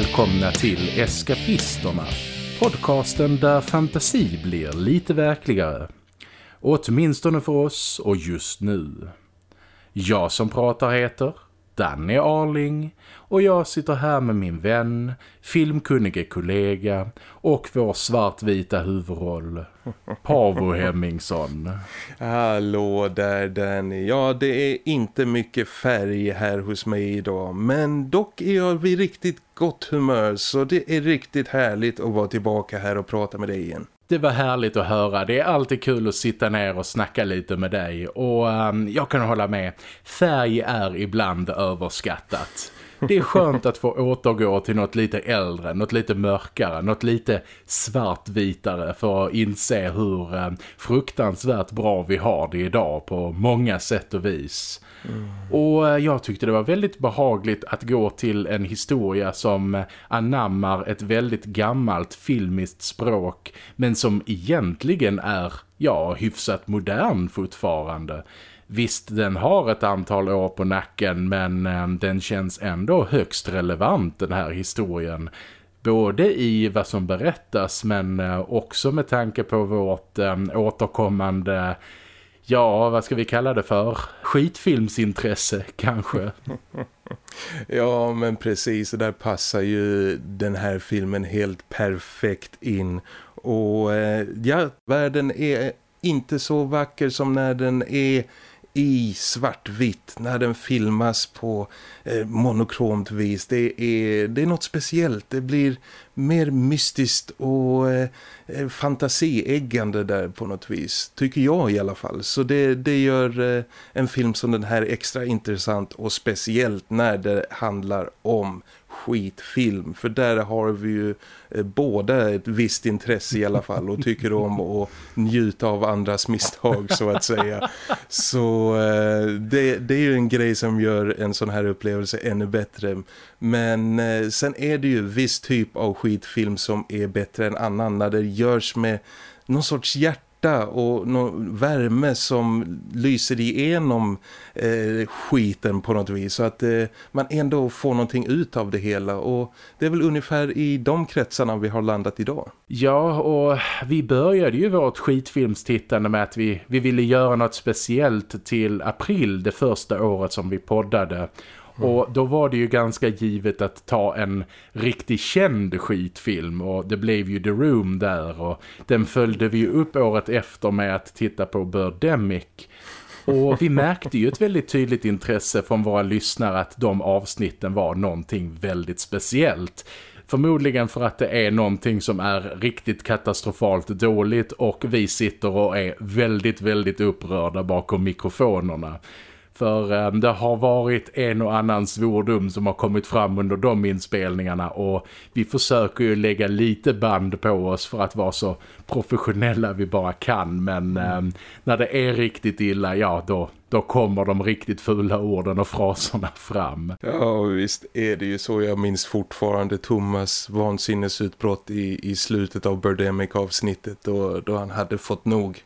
Välkomna till Eskapisterna, podcasten där fantasi blir lite verkligare. Åtminstone för oss och just nu. Jag som pratar heter Danny Arling och jag sitter här med min vän, filmkunnige kollega och vår svartvita huvudroll, Pavo Hemmingsson. Hallå där Danny. Ja, det är inte mycket färg här hos mig idag. Men dock är jag vid riktigt gott humör så det är riktigt härligt att vara tillbaka här och prata med dig igen. Det var härligt att höra. Det är alltid kul att sitta ner och snacka lite med dig. Och um, jag kan hålla med. Färg är ibland överskattat. Det är skönt att få återgå till något lite äldre, något lite mörkare, något lite svartvitare för att inse hur um, fruktansvärt bra vi har det idag på många sätt och vis. Mm. Och eh, jag tyckte det var väldigt behagligt att gå till en historia som anammar ett väldigt gammalt filmiskt språk men som egentligen är, ja, hyfsat modern fortfarande. Visst, den har ett antal år på nacken men eh, den känns ändå högst relevant den här historien. Både i vad som berättas men eh, också med tanke på vårt eh, återkommande ja, vad ska vi kalla det för? Skitfilmsintresse kanske. ja, men precis. Där passar ju den här filmen helt perfekt in. Och eh, ja, världen är inte så vacker som när den är i svartvitt när den filmas på eh, monokromt vis. Det är, det är något speciellt. Det blir mer mystiskt och eh, eh fantasieggande där på något vis. Tycker jag i alla fall. Så det, det gör eh, en film som den här extra intressant och speciellt när det handlar om skitfilm. För där har vi ju eh, båda ett visst intresse i alla fall och tycker om att njuta av andras misstag så att säga. Så eh, det, det, är ju en grej som gör en sån här upplevelse ännu bättre. Men eh, sen är det ju viss typ av skitfilm som är bättre än annan när det görs med någon sorts hjärta hjärta och någon värme som lyser igenom eh, skiten på något vis. Så att eh, man ändå får någonting ut av det hela. Och det är väl ungefär i de kretsarna vi har landat idag. Ja och vi började ju vårt skitfilmstittande med att vi, vi ville göra något speciellt till april det första året som vi poddade. Mm. Och då var det ju ganska givet att ta en riktigt känd skitfilm och det blev ju The Room där och den följde vi upp året efter med att titta på Birdemic. Och vi märkte ju ett väldigt tydligt intresse från våra lyssnare att de avsnitten var någonting väldigt speciellt. Förmodligen för att det är någonting som är riktigt katastrofalt dåligt och vi sitter och är väldigt, väldigt upprörda bakom mikrofonerna. För eh, det har varit en och annan svordom som har kommit fram under de inspelningarna och vi försöker ju lägga lite band på oss för att vara så professionella vi bara kan. Men mm. eh, när det är riktigt illa, ja då, då kommer de riktigt fula orden och fraserna fram. Ja visst är det ju så. Jag minns fortfarande Thomas vansinnesutbrott i, i slutet av Birdemic-avsnittet då, då han hade fått nog.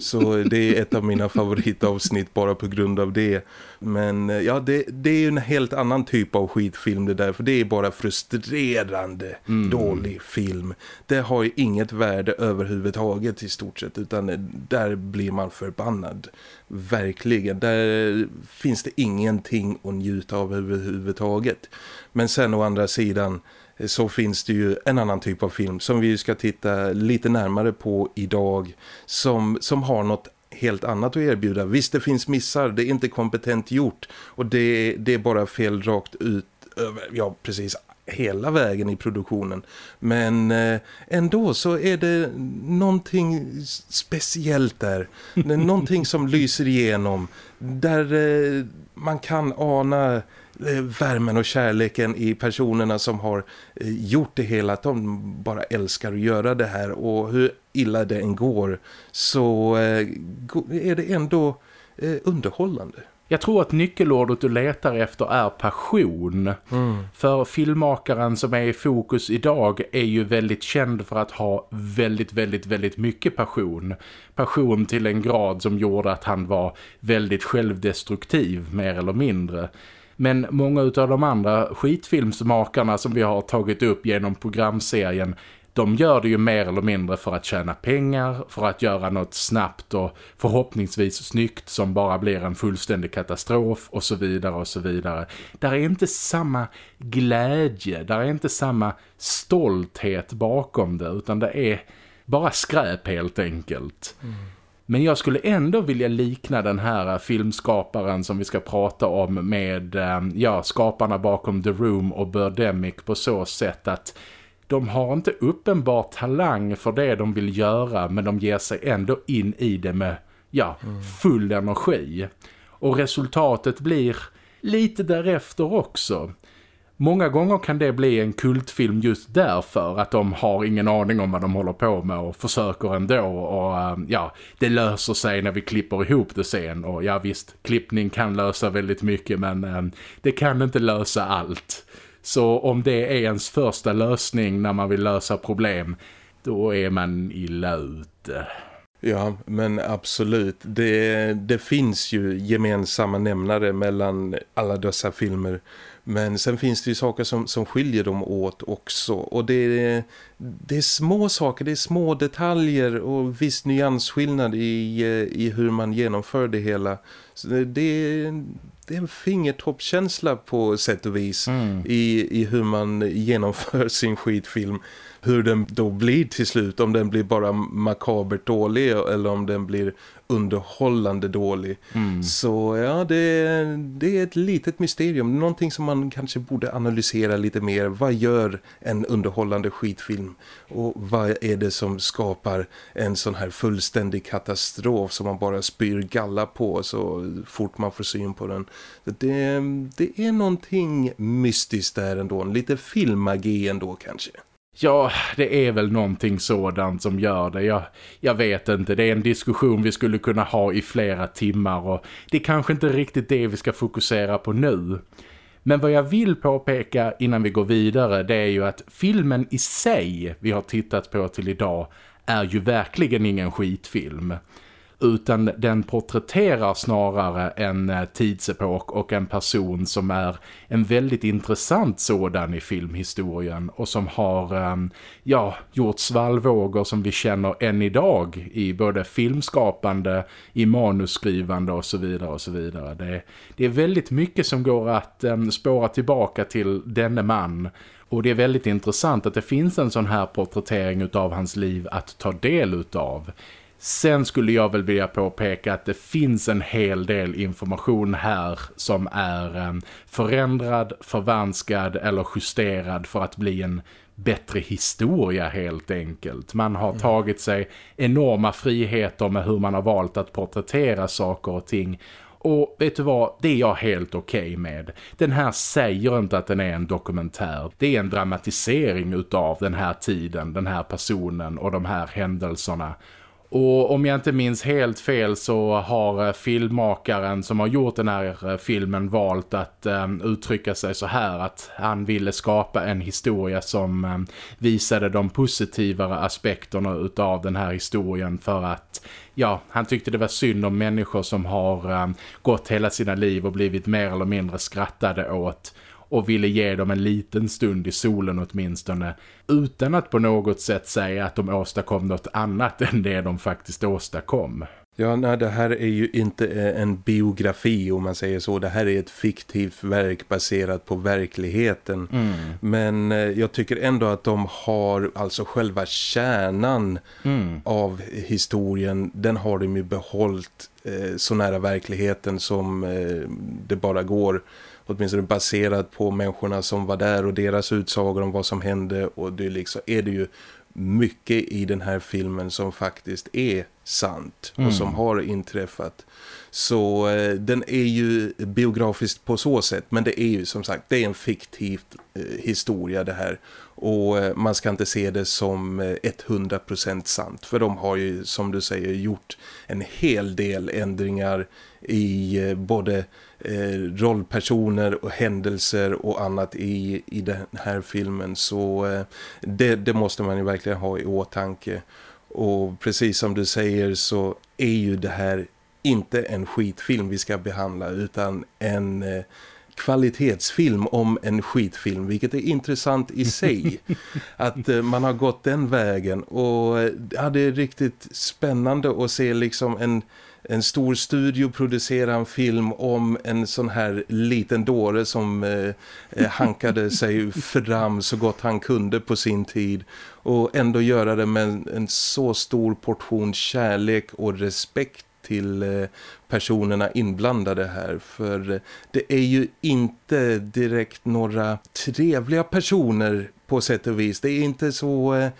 Så det är ett av mina favoritavsnitt bara på grund av det. Men eh, ja, det, det är ju en helt annan typ av skitfilm det där. För det är bara frustrerande mm. dålig film. Det har ju inget värde överhuvudtaget i stort sett. Utan eh, där blir man förbannad. Verkligen. Där finns det ingenting att njuta av överhuvudtaget. Men sen å andra sidan så finns det ju en annan typ av film som vi ska titta lite närmare på idag som, som har något helt annat att erbjuda. Visst det finns missar, det är inte kompetent gjort och det, det är bara fel rakt ut över, ja precis hela vägen i produktionen. Men eh, ändå så är det någonting speciellt där. någonting som lyser igenom. Där eh, man kan ana värmen och kärleken i personerna som har eh, gjort det hela. Att de bara älskar att göra det här och hur illa det än går så eh, är det ändå underhållande. Jag tror att nyckelordet du letar efter är passion. Mm. För filmmakaren som är i fokus idag är ju väldigt känd för att ha väldigt, väldigt, väldigt mycket passion. Passion till en grad som gjorde att han var väldigt självdestruktiv, mer eller mindre. Men många av de andra skitfilmsmakarna som vi har tagit upp genom programserien de gör det ju mer eller mindre för att tjäna pengar, för att göra något snabbt och förhoppningsvis snyggt som bara blir en fullständig katastrof och så vidare och så vidare. Där är inte samma glädje, där är inte samma stolthet bakom det utan det är bara skräp helt enkelt. Mm. Men jag skulle ändå vilja likna den här eh, filmskaparen som vi ska prata om med eh, ja, skaparna bakom The Room och Birdemic på så sätt att de har inte uppenbar talang för det de vill göra men de ger sig ändå in i det med ja, full energi. Och resultatet blir lite därefter också. Många gånger kan det bli en kultfilm just därför att de har ingen aning om vad de håller på med och försöker ändå och eh, ja, det löser sig när vi klipper ihop det sen och ja visst, klippning kan lösa väldigt mycket men eh, det kan inte lösa allt. Så om det är ens första lösning när man vill lösa problem, då är man illa ute. Ja, men absolut. Det, det finns ju gemensamma nämnare mellan alla dessa filmer. Men sen finns det ju saker som, som skiljer dem åt också. Och det är, det är små saker, det är små detaljer och viss nyansskillnad i, i hur man genomför det hela. Så det, det är en fingertoppkänsla på sätt och vis mm. i, i hur man genomför sin skitfilm. Hur den då blir till slut, om den blir bara makabert dålig eller om den blir underhållande dålig. Mm. Så ja, det, det är ett litet mysterium. Någonting som man kanske borde analysera lite mer. Vad gör en underhållande skitfilm? Och vad är det som skapar en sån här fullständig katastrof som man bara spyr galla på så fort man får syn på den? Det, det är någonting mystiskt där ändå. Lite filmmagi ändå kanske. Ja, det är väl någonting sådant som gör det. Jag, jag vet inte, det är en diskussion vi skulle kunna ha i flera timmar och det är kanske inte riktigt det vi ska fokusera på nu. Men vad jag vill påpeka innan vi går vidare det är ju att filmen i sig vi har tittat på till idag är ju verkligen ingen skitfilm utan den porträtterar snarare en eh, tidsepok och en person som är en väldigt intressant sådan i filmhistorien och som har eh, ja, gjort svallvågor som vi känner än idag i både filmskapande, i manusskrivande och så vidare och så vidare. Det, det är väldigt mycket som går att um, spåra tillbaka till denne man och det är väldigt intressant att det finns en sån här porträttering av hans liv att ta del utav. Sen skulle jag väl vilja påpeka att det finns en hel del information här som är ehm, förändrad, förvanskad eller justerad för att bli en bättre historia helt enkelt. Man har mm. tagit sig enorma friheter med hur man har valt att porträttera saker och ting. Och vet du vad, det är jag helt okej okay med. Den här säger inte att den är en dokumentär. Det är en dramatisering utav den här tiden, den här personen och de här händelserna. Och om jag inte minns helt fel så har eh, filmmakaren som har gjort den här eh, filmen valt att um, uttrycka sig så här att han ville skapa en historia som um, visade de positivare aspekterna utav den här historien för att ja, han tyckte det var synd om människor som har um, gått hela sina liv och blivit mer eller mindre skrattade åt och ville ge dem en liten stund i solen åtminstone utan att på något sätt säga att de åstadkom något annat än det de faktiskt åstadkom. Ja, nej, det här är ju inte eh, en biografi om man säger så. Det här är ett fiktivt verk baserat på verkligheten. Mm. Men eh, jag tycker ändå att de har alltså själva kärnan mm. av historien. Den har de ju behållit eh, så nära verkligheten som eh, det bara går åtminstone baserat på människorna som var där och deras utsagor om vad som hände och det liksom, är det ju mycket i den här filmen som faktiskt är sant mm. och som har inträffat. Så eh, den är ju biografiskt på så sätt men det är ju som sagt det är en fiktiv eh, historia det här och eh, man ska inte se det som 100% eh, sant för de har ju som du säger gjort en hel del ändringar i eh, både rollpersoner och händelser och annat i, i den här filmen. Så eh, det, det måste man ju verkligen ha i åtanke. Och precis som du säger så är ju det här inte en skitfilm vi ska behandla utan en kvalitetsfilm om en skitfilm vilket är intressant i sig. Att eh, man har gått den vägen. Och ja, det är riktigt spännande att se liksom en en stor studio producerar en film om en sån här liten dåre som eh, eh, hankade sig fram så gott han kunde på sin tid och ändå göra det med en, en så stor portion kärlek och respekt till eh, personerna inblandade här för eh, det är ju inte direkt några trevliga personer på sätt och vis. Det är inte så eh,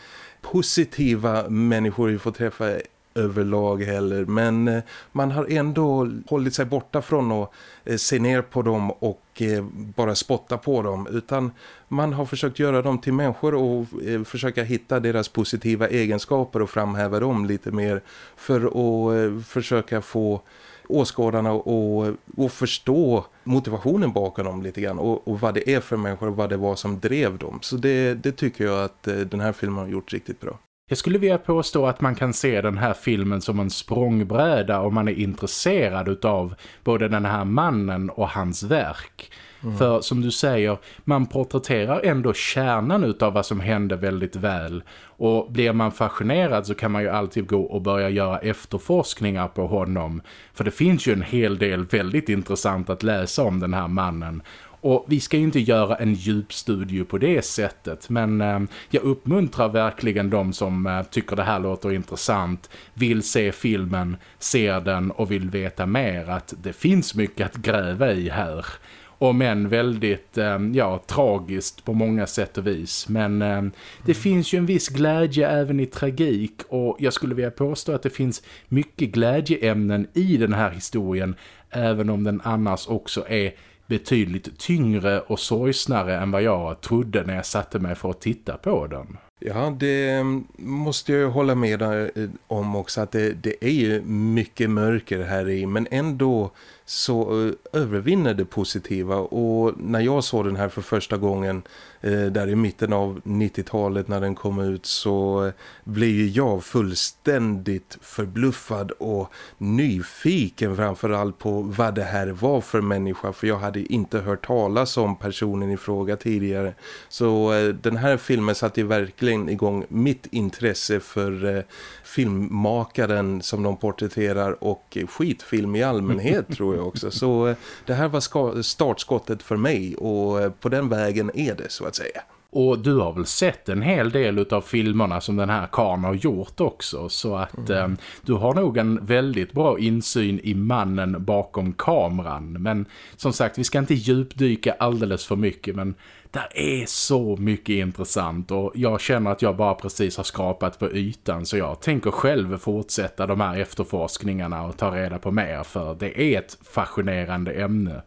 positiva människor vi får träffa överlag heller men eh, man har ändå hållit sig borta från att eh, se ner på dem och eh, bara spotta på dem utan man har försökt göra dem till människor och försöka hitta deras positiva egenskaper och framhäva dem lite mer för att försöka få åskådarna och, och förstå motivationen bakom dem lite grann och, och, vad det är för människor och vad det var som drev dem. Så det, det tycker jag att den här filmen har gjort riktigt bra. Jag skulle vilja påstå att man kan se den här filmen som en språngbräda om man är intresserad av både den här mannen och hans verk. Mm. För som du säger, man porträtterar ändå kärnan av vad som hände väldigt väl. Och blir man fascinerad så kan man ju alltid gå och börja göra efterforskningar på honom. För det finns ju en hel del väldigt intressant att läsa om den här mannen. Och vi ska ju inte göra en djupstudie på det sättet men eh, jag uppmuntrar verkligen de som eh, tycker det här låter intressant, vill se filmen, ser den och vill veta mer att det finns mycket att gräva i här. Och men väldigt, eh, ja, tragiskt på många sätt och vis. Men eh, det finns ju en viss glädje även i tragik och jag skulle vilja påstå att det finns mycket glädjeämnen i den här historien även om den annars också är betydligt tyngre och sorgsnare än vad jag trodde när jag satte mig för att titta på den. Ja, det mm, måste jag hålla med eh, om också att det, det är ju mycket mörker här i men ändå så eh, övervinner det positiva. Och när jag såg den här för första gången eh, där i mitten av 90-talet när den kom ut så eh, blev jag fullständigt förbluffad och nyfiken framförallt på vad det här var för människa. För jag hade inte hört talas om personen i fråga tidigare. Så eh, den här filmen satte verkligen igång mitt intresse för filmmakaren som de porträtterar och skitfilm i allmänhet tror jag också. Så eh, det här var startskottet för mig och eh, på den vägen är det så att säga. Och du har väl sett en hel del av filmerna som den här karn har gjort också. Så att mm. eh, du har nog en väldigt bra insyn i mannen bakom kameran. Men som sagt, vi ska inte djupdyka alldeles för mycket. Men det är så mycket intressant och jag känner att jag bara precis har skrapat på ytan så jag tänker själv fortsätta de här efterforskningarna och ta reda på mer för det är ett fascinerande ämne.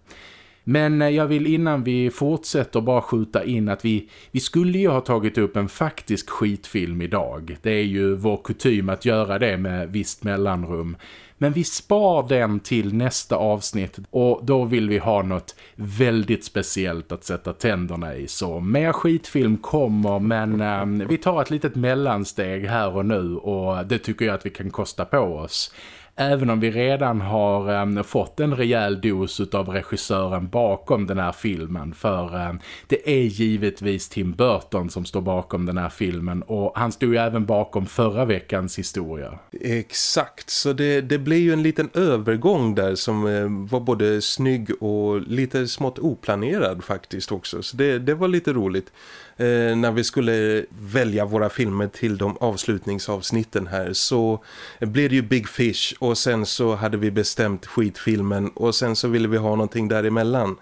Men eh, jag vill innan vi fortsätter bara skjuta in att vi, vi skulle ju ha tagit upp en faktisk skitfilm idag. Det är ju vår kutym att göra det med visst mellanrum. Men vi spar den till nästa avsnitt och då vill vi ha något väldigt speciellt att sätta tänderna i. Så mer skitfilm kommer men eh, vi tar ett litet mellansteg här och nu och det tycker jag att vi kan kosta på oss. Även om vi redan har um, fått en rejäl dos av regissören bakom den här filmen. För um, det är givetvis Tim Burton som står bakom den här filmen. Och han stod ju även bakom förra veckans historia. Exakt, så det, det blev ju en liten övergång där som eh, var både snygg och lite smått oplanerad faktiskt också. Så det, det var lite roligt Eh, när vi skulle välja våra filmer till de avslutningsavsnitten här så blev det ju Big Fish och sen så hade vi bestämt skitfilmen och sen så ville vi ha någonting däremellan.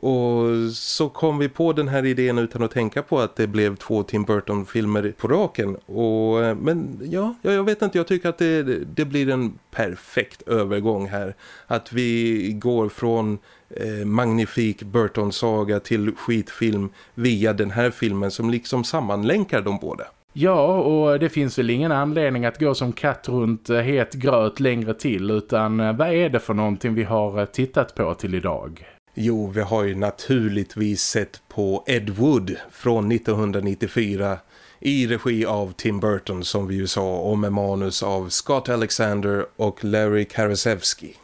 Och så kom vi på den här idén utan att tänka på att det blev två Tim Burton-filmer på raken. Och, eh, men ja, jag vet inte, jag tycker att det, det blir en perfekt övergång här. Att vi går från eh, magnifik Burton-saga till skitfilm via den här filmen som liksom sammanlänkar de båda. Ja, och det finns väl ingen anledning att gå som katt runt eh, het gröt längre till utan eh, vad är det för någonting vi har tittat på till idag? Jo, vi har ju naturligtvis sett på Ed Wood från 1994 i regi av Tim Burton som vi ju sa och med manus av Scott Alexander och Larry Karasewski.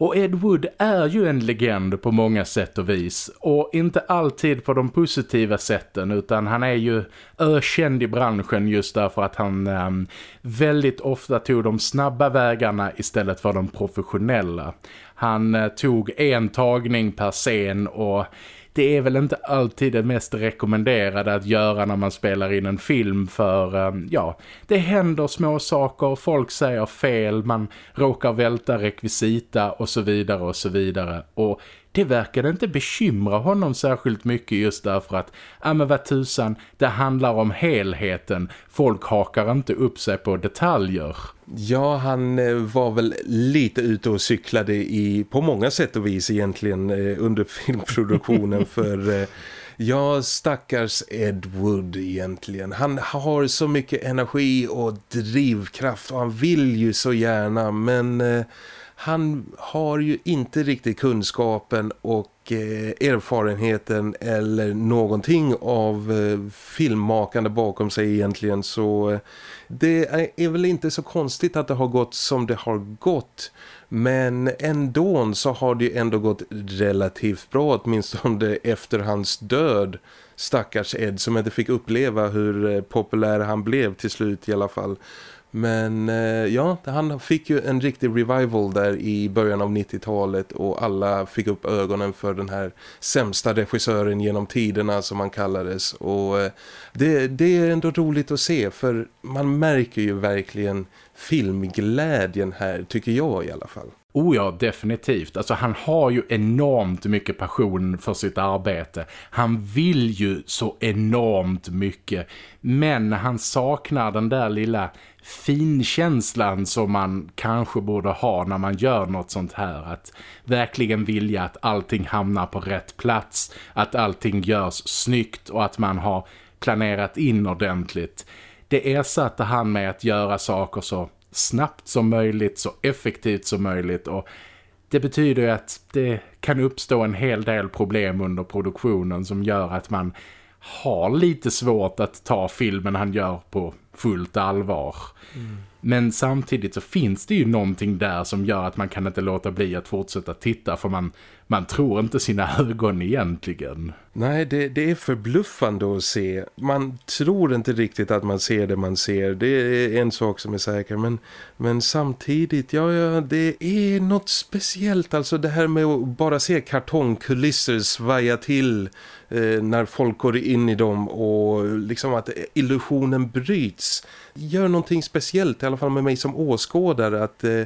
Och Ed Wood är ju en legend på många sätt och vis. Och inte alltid på de positiva sätten utan han är ju ökänd i branschen just därför att han eh, väldigt ofta tog de snabba vägarna istället för de professionella. Han eh, tog en tagning per scen och det är väl inte alltid det mest rekommenderade att göra när man spelar in en film för, ehm, ja, det händer små saker, folk säger fel, man råkar välta rekvisita och så vidare och så vidare. Och det verkade inte bekymra honom särskilt mycket just därför att, ja men vad tusan, det handlar om helheten. Folk hakar inte upp sig på detaljer. Ja, han eh, var väl lite ute och cyklade i, på många sätt och vis egentligen eh, under filmproduktionen för... Eh, ja, stackars Ed Wood egentligen. Han har så mycket energi och drivkraft och han vill ju så gärna men han har ju inte riktigt kunskapen och eh, erfarenheten eller någonting av eh, filmmakande bakom sig egentligen. Så eh, det är väl inte så konstigt att det har gått som det har gått. Men ändå så har det ändå gått relativt bra åtminstone efter hans död. Stackars Ed som inte fick uppleva hur eh, populär han blev till slut i alla fall men eh, ja, han fick ju en riktig revival där i början av 90-talet och alla fick upp ögonen för den här sämsta regissören genom tiderna som han kallades. Och eh, det, det är ändå roligt att se för man märker ju verkligen filmglädjen här tycker jag i alla fall. Oh ja, definitivt. Alltså han har ju enormt mycket passion för sitt arbete. Han vill ju så enormt mycket. Men han saknar den där lilla finkänslan som man kanske borde ha när man gör något sånt här. Att verkligen vilja att allting hamnar på rätt plats. Att allting görs snyggt och att man har planerat in ordentligt. Det ersatte han med att göra saker så snabbt som möjligt, så effektivt som möjligt och det betyder ju att det kan uppstå en hel del problem under produktionen som gör att man har lite svårt att ta filmen han gör på fullt allvar. Mm. Men samtidigt så finns det ju någonting där som gör att man kan inte låta bli att fortsätta titta för man, man tror inte sina ögon egentligen. Nej, det, det är förbluffande att se. Man tror inte riktigt att man ser det man ser. Det är en sak som är säker. Men, men samtidigt, ja, ja, det är något speciellt. Alltså det här med att bara se kartongkulisser svaja till eh, när folk går in i dem och liksom att illusionen bryts gör någonting speciellt i alla fall med mig som åskådare att eh,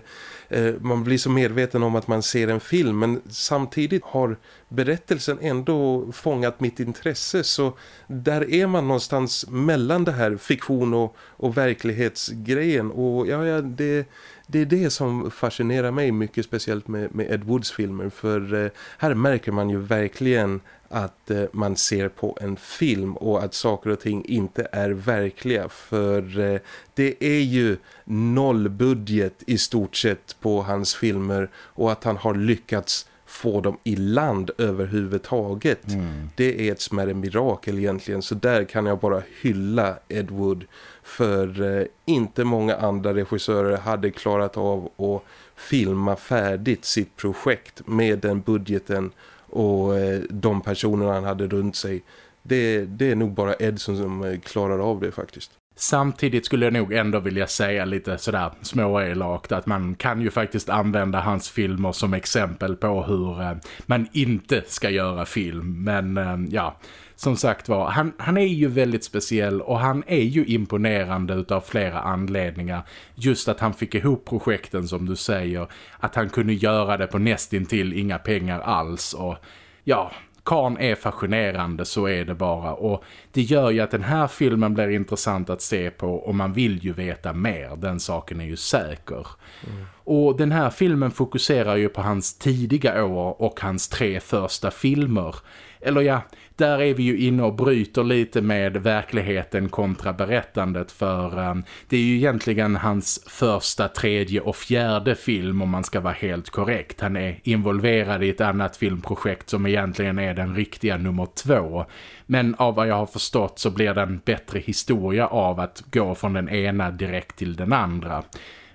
eh, man blir så medveten om att man ser en film men samtidigt har berättelsen ändå fångat mitt intresse så där är man någonstans mellan det här fiktion och, och verklighetsgrejen. Och ja, ja det, det är det som fascinerar mig mycket speciellt med, med Ed Woods filmer för eh, här märker man ju verkligen att eh, man ser på en film och att saker och ting inte är verkliga för eh, det är ju nollbudget i stort sett på hans filmer och att han har lyckats få dem i land överhuvudtaget. Mm. Det är ett smärre mirakel egentligen så där kan jag bara hylla Ed Wood för eh, inte många andra regissörer hade klarat av att filma färdigt sitt projekt med den budgeten och eh, de personerna han hade runt sig. Det, det är nog bara Edson som eh, klarar av det faktiskt. Samtidigt skulle jag nog ändå vilja säga lite sådär småelakt att man kan ju faktiskt använda hans filmer som exempel på hur eh, man inte ska göra film. Men eh, ja, som sagt var, han, han är ju väldigt speciell och han är ju imponerande utav flera anledningar. Just att han fick ihop projekten som du säger, att han kunde göra det på nästintill inga pengar alls och ja, Kan är fascinerande, så är det bara. Och det gör ju att den här filmen blir intressant att se på och man vill ju veta mer. Den saken är ju säker. Mm. Och den här filmen fokuserar ju på hans tidiga år och hans tre första filmer. Eller ja, där är vi ju inne och bryter lite med verkligheten kontra berättandet för um, det är ju egentligen hans första, tredje och fjärde film om man ska vara helt korrekt. Han är involverad i ett annat filmprojekt som egentligen är den riktiga nummer två. Men av vad jag har förstått så blir det en bättre historia av att gå från den ena direkt till den andra.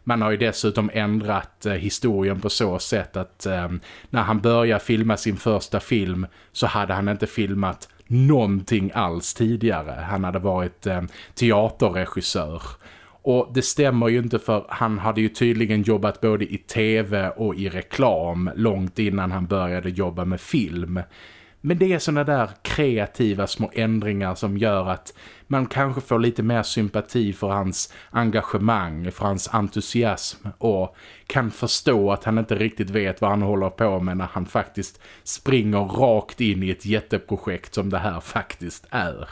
Man har ju dessutom ändrat eh, historien på så sätt att eh, när han började filma sin första film så hade han inte filmat någonting alls tidigare. Han hade varit eh, teaterregissör. Och det stämmer ju inte för han hade ju tydligen jobbat både i tv och i reklam långt innan han började jobba med film. Men det är sådana där kreativa små ändringar som gör att man kanske får lite mer sympati för hans engagemang, för hans entusiasm och kan förstå att han inte riktigt vet vad han håller på med när han faktiskt springer rakt in i ett jätteprojekt som det här faktiskt är.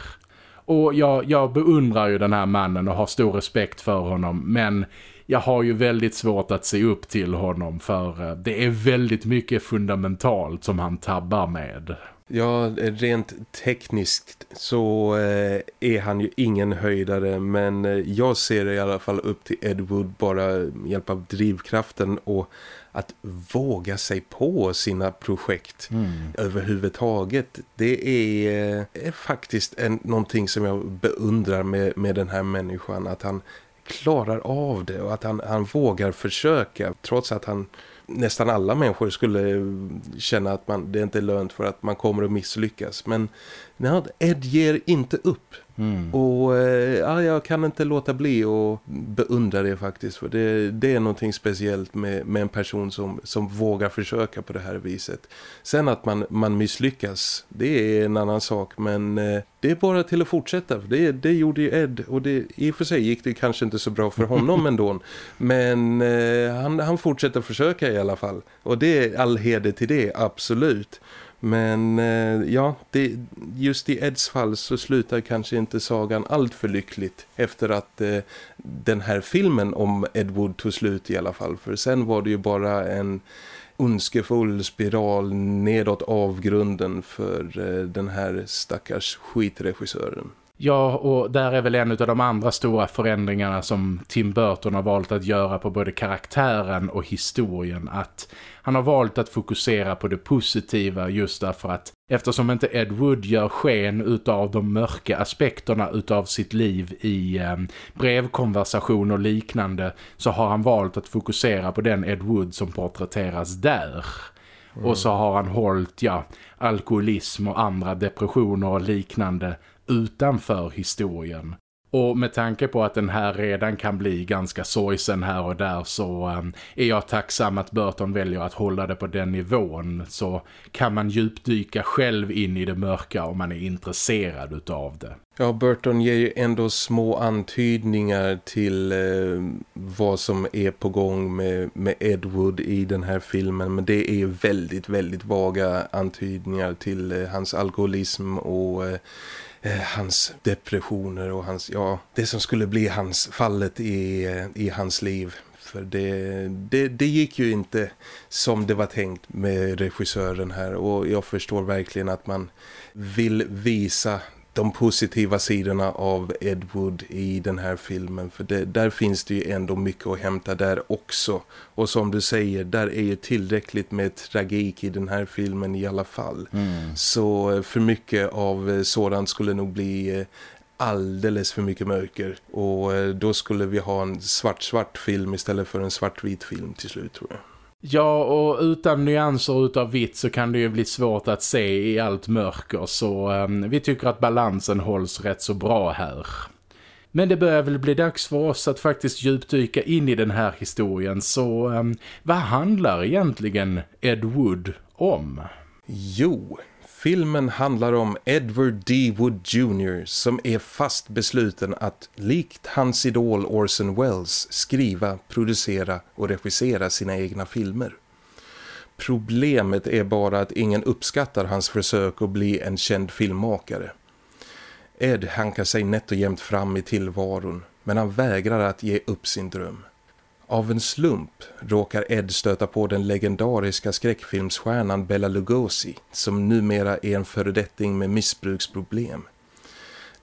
Och jag, jag beundrar ju den här mannen och har stor respekt för honom men jag har ju väldigt svårt att se upp till honom för eh, det är väldigt mycket fundamentalt som han tabbar med. Ja, rent tekniskt så eh, är han ju ingen höjdare men eh, jag ser i alla fall upp till Ed Wood bara hjälp av drivkraften och att våga sig på sina projekt mm. överhuvudtaget. Det är, är faktiskt en, någonting som jag beundrar med, med den här människan. Att han klarar av det och att han, han vågar försöka trots att han nästan alla människor skulle känna att man, det inte är lönt för att man kommer att misslyckas. Men nej, Ed ger inte upp. Mm. Och eh, ja, jag kan inte låta bli att beundra det faktiskt. För det, det är någonting speciellt med, med en person som, som vågar försöka på det här viset. Sen att man, man misslyckas, det är en annan sak. Men eh, det är bara till att fortsätta. Det, det gjorde ju Ed. Och det, i och för sig gick det kanske inte så bra för honom ändå. Men eh, han, han fortsätter försöka i alla fall. Och det är all heder till det, absolut. Men eh, ja, det, just i Eds fall så slutar kanske inte sagan allt för lyckligt efter att eh, den här filmen om Ed Wood tog slut i alla fall. För sen var det ju bara en ondskefull spiral nedåt avgrunden för eh, den här stackars skitregissören. Ja, och där är väl en av de andra stora förändringarna som Tim Burton har valt att göra på både karaktären och historien. Att han har valt att fokusera på det positiva just därför att eftersom inte Ed Wood gör sken utav de mörka aspekterna utav sitt liv i eh, brevkonversation och liknande så har han valt att fokusera på den Ed Wood som porträtteras där. Mm. Och så har han hållit ja, alkoholism och andra depressioner och liknande utanför historien. Och med tanke på att den här redan kan bli ganska sorgsen här och där så um, är jag tacksam att Burton väljer att hålla det på den nivån. Så kan man djupdyka själv in i det mörka om man är intresserad utav det. Ja, Burton ger ju ändå små antydningar till eh, vad som är på gång med, med Edward i den här filmen. Men det är väldigt, väldigt vaga antydningar till eh, hans alkoholism och... Eh, eh, hans depressioner och hans, ja, det som skulle bli hans fallet i, i hans liv. För det, det, det gick ju inte som det var tänkt med regissören här och jag förstår verkligen att man vill visa de positiva sidorna av Ed Wood i den här filmen. För det, där finns det ju ändå mycket att hämta där också. Och som du säger, där är ju tillräckligt med tragik i den här filmen i alla fall. Mm. Så eh, för mycket av eh, sådant skulle nog bli eh, alldeles för mycket mörker. Och då skulle vi ha en svart-svart film istället för en svart-vit film till slut tror jag. Ja, och utan nyanser utav vitt så kan det ju bli svårt att se i allt mörker så um, vi tycker att balansen hålls rätt så bra här. Men det börjar väl bli dags för oss att faktiskt djupdyka in i den här historien så um, vad handlar egentligen Ed Wood om? Jo, Filmen handlar om Edward D. Wood Jr. som är fast besluten att likt hans idol Orson Welles skriva, producera och regissera sina egna filmer. Problemet är bara att ingen uppskattar hans försök att bli en känd filmmakare. Ed hankar sig nätt och jämnt fram i tillvaron men han vägrar att ge upp sin dröm. Av en slump råkar Ed stöta på den legendariska skräckfilmsstjärnan Bella Lugosi som numera är en föredetting med missbruksproblem.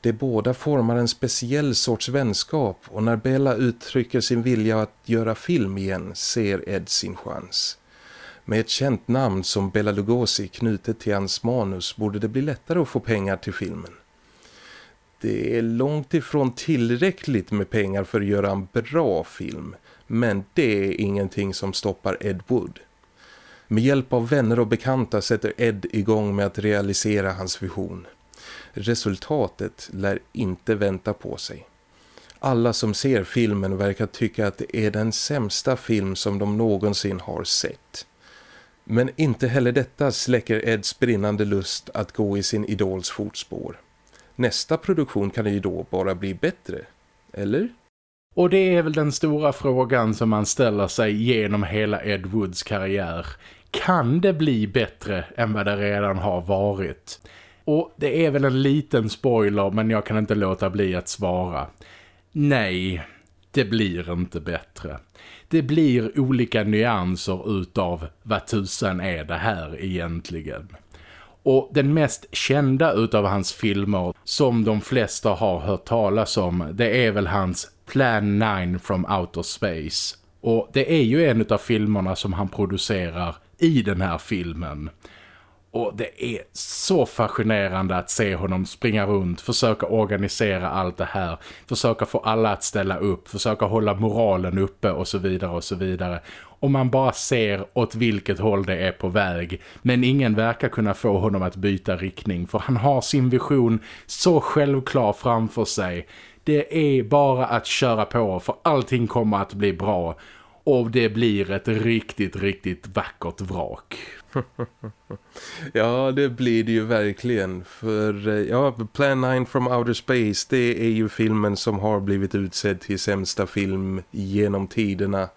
De båda formar en speciell sorts vänskap och när Bella uttrycker sin vilja att göra film igen ser Ed sin chans. Med ett känt namn som Bella Lugosi knutet till hans manus borde det bli lättare att få pengar till filmen. Det är långt ifrån tillräckligt med pengar för att göra en bra film men det är ingenting som stoppar Ed Wood. Med hjälp av vänner och bekanta sätter Ed igång med att realisera hans vision. Resultatet lär inte vänta på sig. Alla som ser filmen verkar tycka att det är den sämsta film som de någonsin har sett. Men inte heller detta släcker Eds brinnande lust att gå i sin idols fotspår. Nästa produktion kan ju då bara bli bättre, eller? Och det är väl den stora frågan som man ställer sig genom hela Ed Woods karriär. Kan det bli bättre än vad det redan har varit? Och det är väl en liten spoiler men jag kan inte låta bli att svara. Nej, det blir inte bättre. Det blir olika nyanser utav vad tusan är det här egentligen. Och den mest kända utav hans filmer som de flesta har hört talas om det är väl hans Plan 9 from Outer Space. Och det är ju en av filmerna som han producerar i den här filmen. Och det är så fascinerande att se honom springa runt, försöka organisera allt det här, försöka få alla att ställa upp, försöka hålla moralen uppe och så vidare och så vidare. Och man bara ser åt vilket håll det är på väg. Men ingen verkar kunna få honom att byta riktning för han har sin vision så självklar framför sig. Det är bara att köra på för allting kommer att bli bra. Och det blir ett riktigt, riktigt vackert vrak. ja, det blir det ju verkligen. För eh, ja, Plan 9 from Outer Space, det är ju filmen som har blivit utsedd till sämsta film genom tiderna.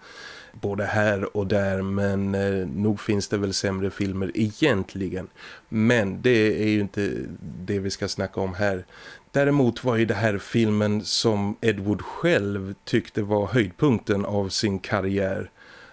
Både här och där, men eh, nog finns det väl sämre filmer egentligen. Men det är ju inte det vi ska snacka om här. Däremot var ju det här filmen som Edward själv tyckte var höjdpunkten av sin karriär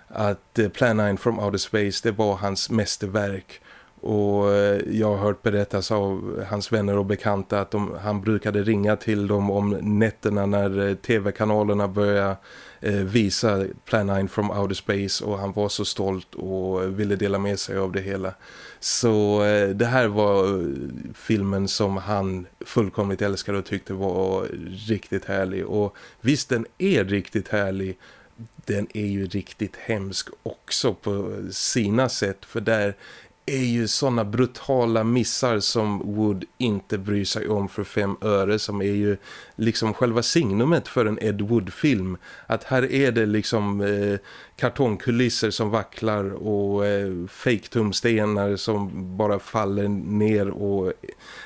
att eh, Plan 9 from Outer Space det var hans mästerverk och eh, jag har hört berättas av hans vänner och bekanta att de, han brukade ringa till dem om nätterna när eh, tv-kanalerna började Eh, visa Plan 9 from Outer Space och han var så stolt och ville dela med sig av det hela. Så eh, det här var eh, filmen som han fullkomligt älskade och tyckte var riktigt härlig och visst den är riktigt härlig den är ju riktigt hemsk också på sina sätt för där är ju sådana brutala missar som Wood inte bryr sig om för fem öre som är ju liksom själva signumet för en Ed Wood-film. Att här är det liksom eh, kartongkulisser som vacklar och eh, fake-tumstenar som bara faller ner och eh,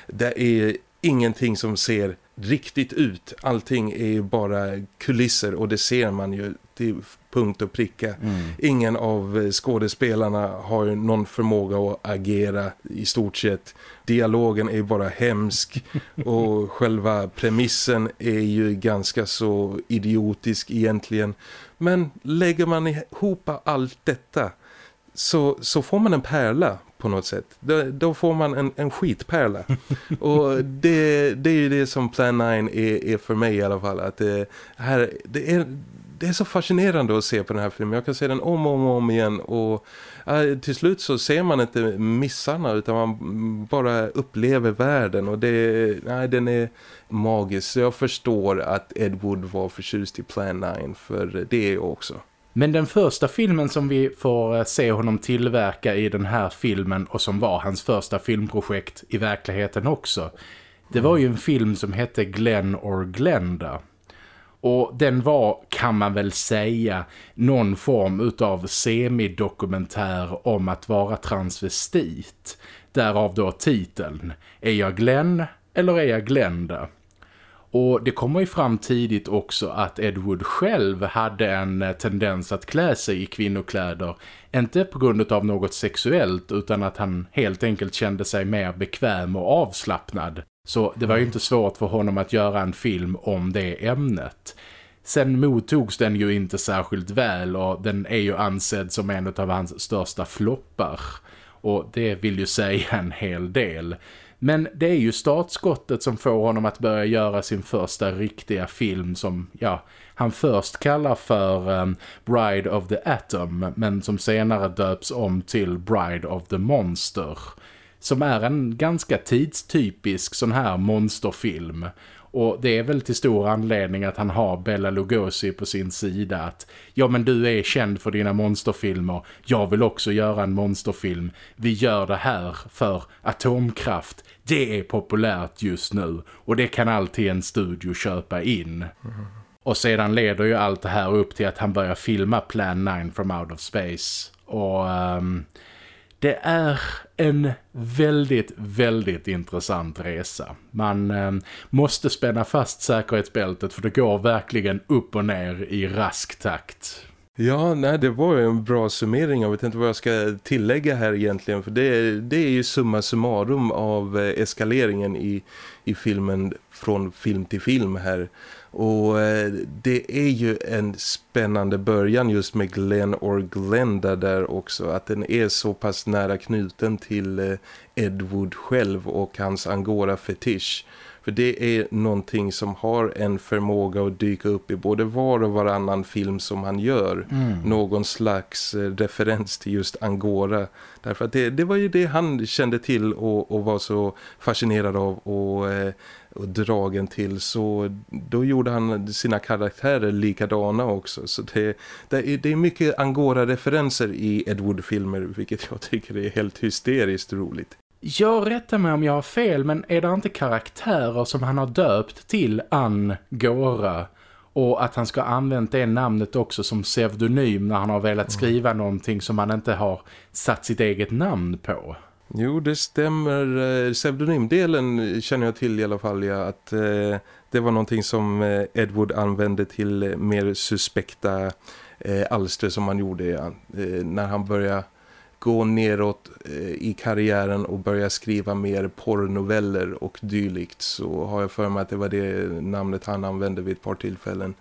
det är ingenting som ser riktigt ut. Allting är ju bara kulisser och det ser man ju till punkt och pricka. Mm. Ingen av skådespelarna har ju någon förmåga att agera i stort sett. Dialogen är bara hemsk och själva premissen är ju ganska så idiotisk egentligen. Men lägger man ihop allt detta så, så får man en pärla på något sätt. Då, då får man en, en skitpärla. och det, det är ju det som Plan 9 är, är för mig i alla fall. Att det, här, det, är, det är så fascinerande att se på den här filmen. Jag kan se den om och om, och om igen och äh, till slut så ser man inte missarna utan man bara upplever världen och det, nej, den är magisk. Så jag förstår att Ed Wood var förtjust i Plan 9 för det är jag också. Men den första filmen som vi får eh, se honom tillverka i den här filmen och som var hans första filmprojekt i verkligheten också. Det var ju en film som hette Glenn or Glenda. Och den var, kan man väl säga, någon form utav semidokumentär om att vara transvestit. Därav då titeln. Är jag Glenn eller är jag Glenda? Och det kommer ju fram tidigt också att Edward själv hade en eh, tendens att klä sig i kvinnokläder. Inte på grund av något sexuellt utan att han helt enkelt kände sig mer bekväm och avslappnad. Så det var ju inte svårt för honom att göra en film om det ämnet. Sen mottogs den ju inte särskilt väl och den är ju ansedd som en av hans största floppar. Och det vill ju säga en hel del. Men det är ju startskottet som får honom att börja göra sin första riktiga film som, ja, han först kallar för um, Bride of the Atom men som senare döps om till Bride of the Monster. Som är en ganska tidstypisk sån här monsterfilm. Och det är väl till stor anledning att han har Bella Lugosi på sin sida. Att ja men du är känd för dina monsterfilmer. Jag vill också göra en monsterfilm. Vi gör det här för atomkraft. Det är populärt just nu. Och det kan alltid en studio köpa in. Mm. Och sedan leder ju allt det här upp till att han börjar filma Plan 9 from Out of Space. Och um, det är en väldigt, väldigt intressant resa. Man eh, måste spänna fast säkerhetsbältet för det går verkligen upp och ner i rask takt. Ja, nej, det var ju en bra summering. Jag vet inte vad jag ska tillägga här egentligen. För det, det är ju summa summarum av eh, eskaleringen i, i filmen från film till film här. Och eh, det är ju en spännande början just med Glenn or Glenda där också. Att den är så pass nära knuten till eh, Ed Wood själv och hans Angora-fetisch. För det är någonting som har en förmåga att dyka upp i både var och varannan film som han gör. Mm. Någon slags eh, referens till just Angora. Därför att det, det var ju det han kände till och, och var så fascinerad av och, eh, och dragen till. Så då gjorde han sina karaktärer likadana också. Så det, det, är, det är mycket Angora-referenser i Ed Wood-filmer vilket jag tycker är helt hysteriskt roligt. Jag rättar mig om jag har fel men är det inte karaktärer som han har döpt till Angora och att han ska ha använt det namnet också som pseudonym när han har velat mm. skriva någonting som han inte har satt sitt eget namn på? Jo, det stämmer. Eh, pseudonymdelen känner jag till i alla fall. Ja, att eh, det var någonting som eh, Edward använde till eh, mer suspekta eh, alster som han gjorde ja, eh, när han började gå neråt eh, i karriären och börja skriva mer porrnoveller och dylikt så har jag för mig att det var det namnet han använde vid ett par tillfällen.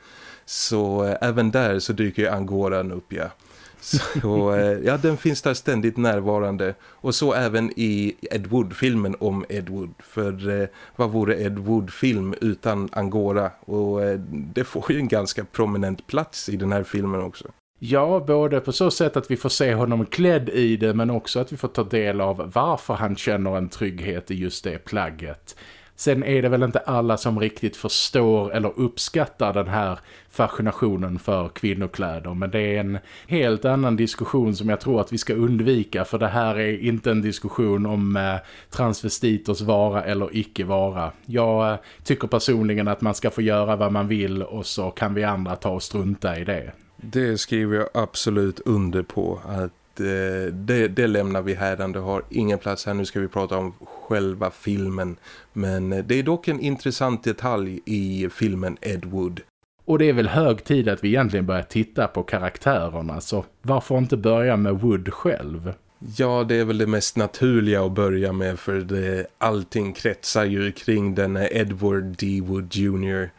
Så även där så dyker ju Angoran upp, ja. Så eh, ja, den finns där ständigt närvarande. Och så även i Ed Wood-filmen om Ed Wood. För eh, vad vore Ed Wood-film utan Angora? Och eh, det får ju en ganska prominent plats i den här filmen också. Ja, både på så sätt att vi får se honom klädd i det men också att vi får ta del av varför han känner en trygghet i just det plagget. Sen är det väl inte alla som riktigt förstår eller uppskattar den här fascinationen för kvinnokläder. Men det är en helt annan diskussion som jag tror att vi ska undvika. För det här är inte en diskussion om eh, transvestiters vara eller icke vara. Jag eh, tycker personligen att man ska få göra vad man vill och så kan vi andra ta och strunta i det. Det skriver jag absolut under på att det, det, lämnar vi här. Det har ingen plats här. Nu ska vi prata om själva filmen. Men eh, det är dock en intressant detalj i filmen Ed Wood. Och det är väl hög tid att vi egentligen börjar titta på karaktärerna. Så varför inte börja med Wood själv? Ja, det är väl det mest naturliga att börja med för det, allting kretsar ju kring den Edward D. Wood Jr.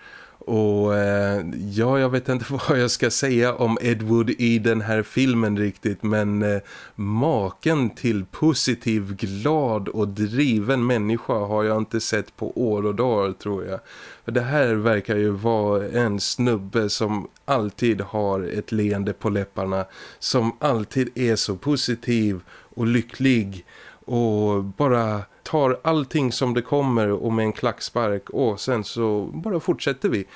Och eh, ja, jag vet inte vad jag ska säga om Edward i den här filmen riktigt. Men eh, maken till positiv, glad och driven människa har jag inte sett på år och dagar tror jag. För det här verkar ju vara en snubbe som alltid har ett leende på läpparna. Som alltid är så positiv och lycklig och bara tar allting som det kommer och med en klackspark och sen så bara fortsätter vi.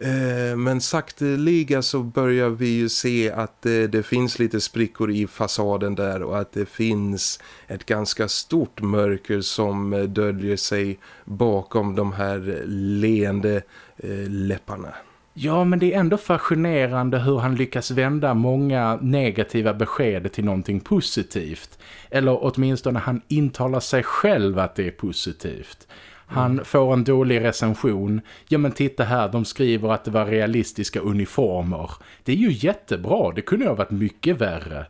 Eh, men sakteliga så börjar vi ju se att det, det, finns lite sprickor i fasaden där och att det finns ett ganska stort mörker som eh, döljer sig bakom de här leende eh, läpparna. Ja, men det är ändå fascinerande hur han lyckas vända många negativa besked till någonting positivt. Eller åtminstone han intalar sig själv att det är positivt. Han mm. får en dålig recension. Ja men titta här, de skriver att det var realistiska uniformer. Det är ju jättebra, det kunde ha varit mycket värre.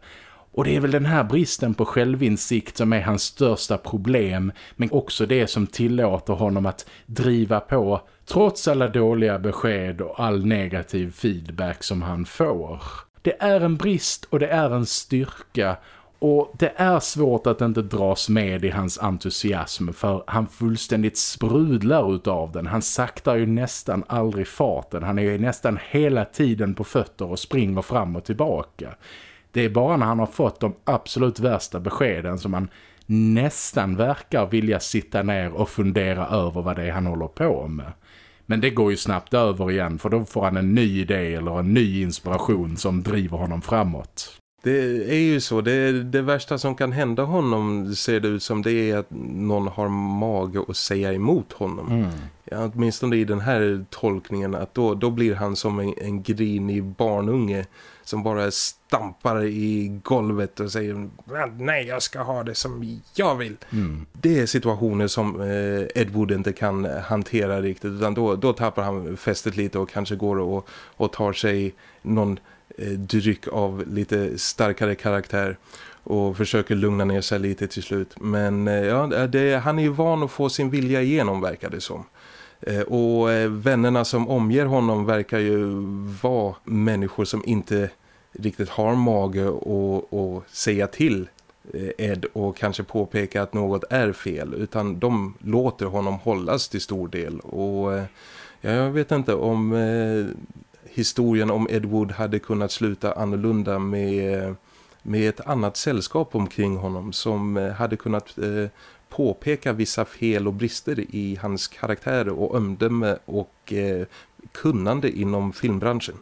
Och det är väl den här bristen på självinsikt som är hans största problem men också det som tillåter honom att driva på trots alla dåliga besked och all negativ feedback som han får. Det är en brist och det är en styrka och det är svårt att inte dras med i hans entusiasm för han fullständigt sprudlar utav den. Han saktar ju nästan aldrig farten. Han är ju nästan hela tiden på fötter och springer fram och tillbaka. Det är bara när han har fått de absolut värsta beskeden som han nästan verkar vilja sitta ner och fundera över vad det är han håller på med. Men det går ju snabbt över igen för då får han en ny idé eller en ny inspiration som driver honom framåt. Det är ju så, det, det värsta som kan hända honom ser det ut som det är att någon har mage att säga emot honom. Mm. Ja, åtminstone i den här tolkningen att då, då blir han som en, en grinig barnunge som bara stampar i golvet och säger nej jag ska ha det som jag vill. Mm. Det är situationer som eh, Ed Wood inte kan hantera riktigt utan då, då tappar han fästet lite och kanske går och, och tar sig någon eh, dryck av lite starkare karaktär och försöker lugna ner sig lite till slut. Men eh, ja, det, han är ju van att få sin vilja igenom verkar det som. Eh, och eh, vännerna som omger honom verkar ju vara människor som inte riktigt har mage att säga till eh, Ed och kanske påpeka att något är fel utan de låter honom hållas till stor del. Och jag vet inte om historien om Ed Wood hade kunnat sluta annorlunda med, med ett annat sällskap omkring honom som hade kunnat eh, påpeka vissa fel och brister i hans karaktär och omdöme och eh, kunnande inom filmbranschen.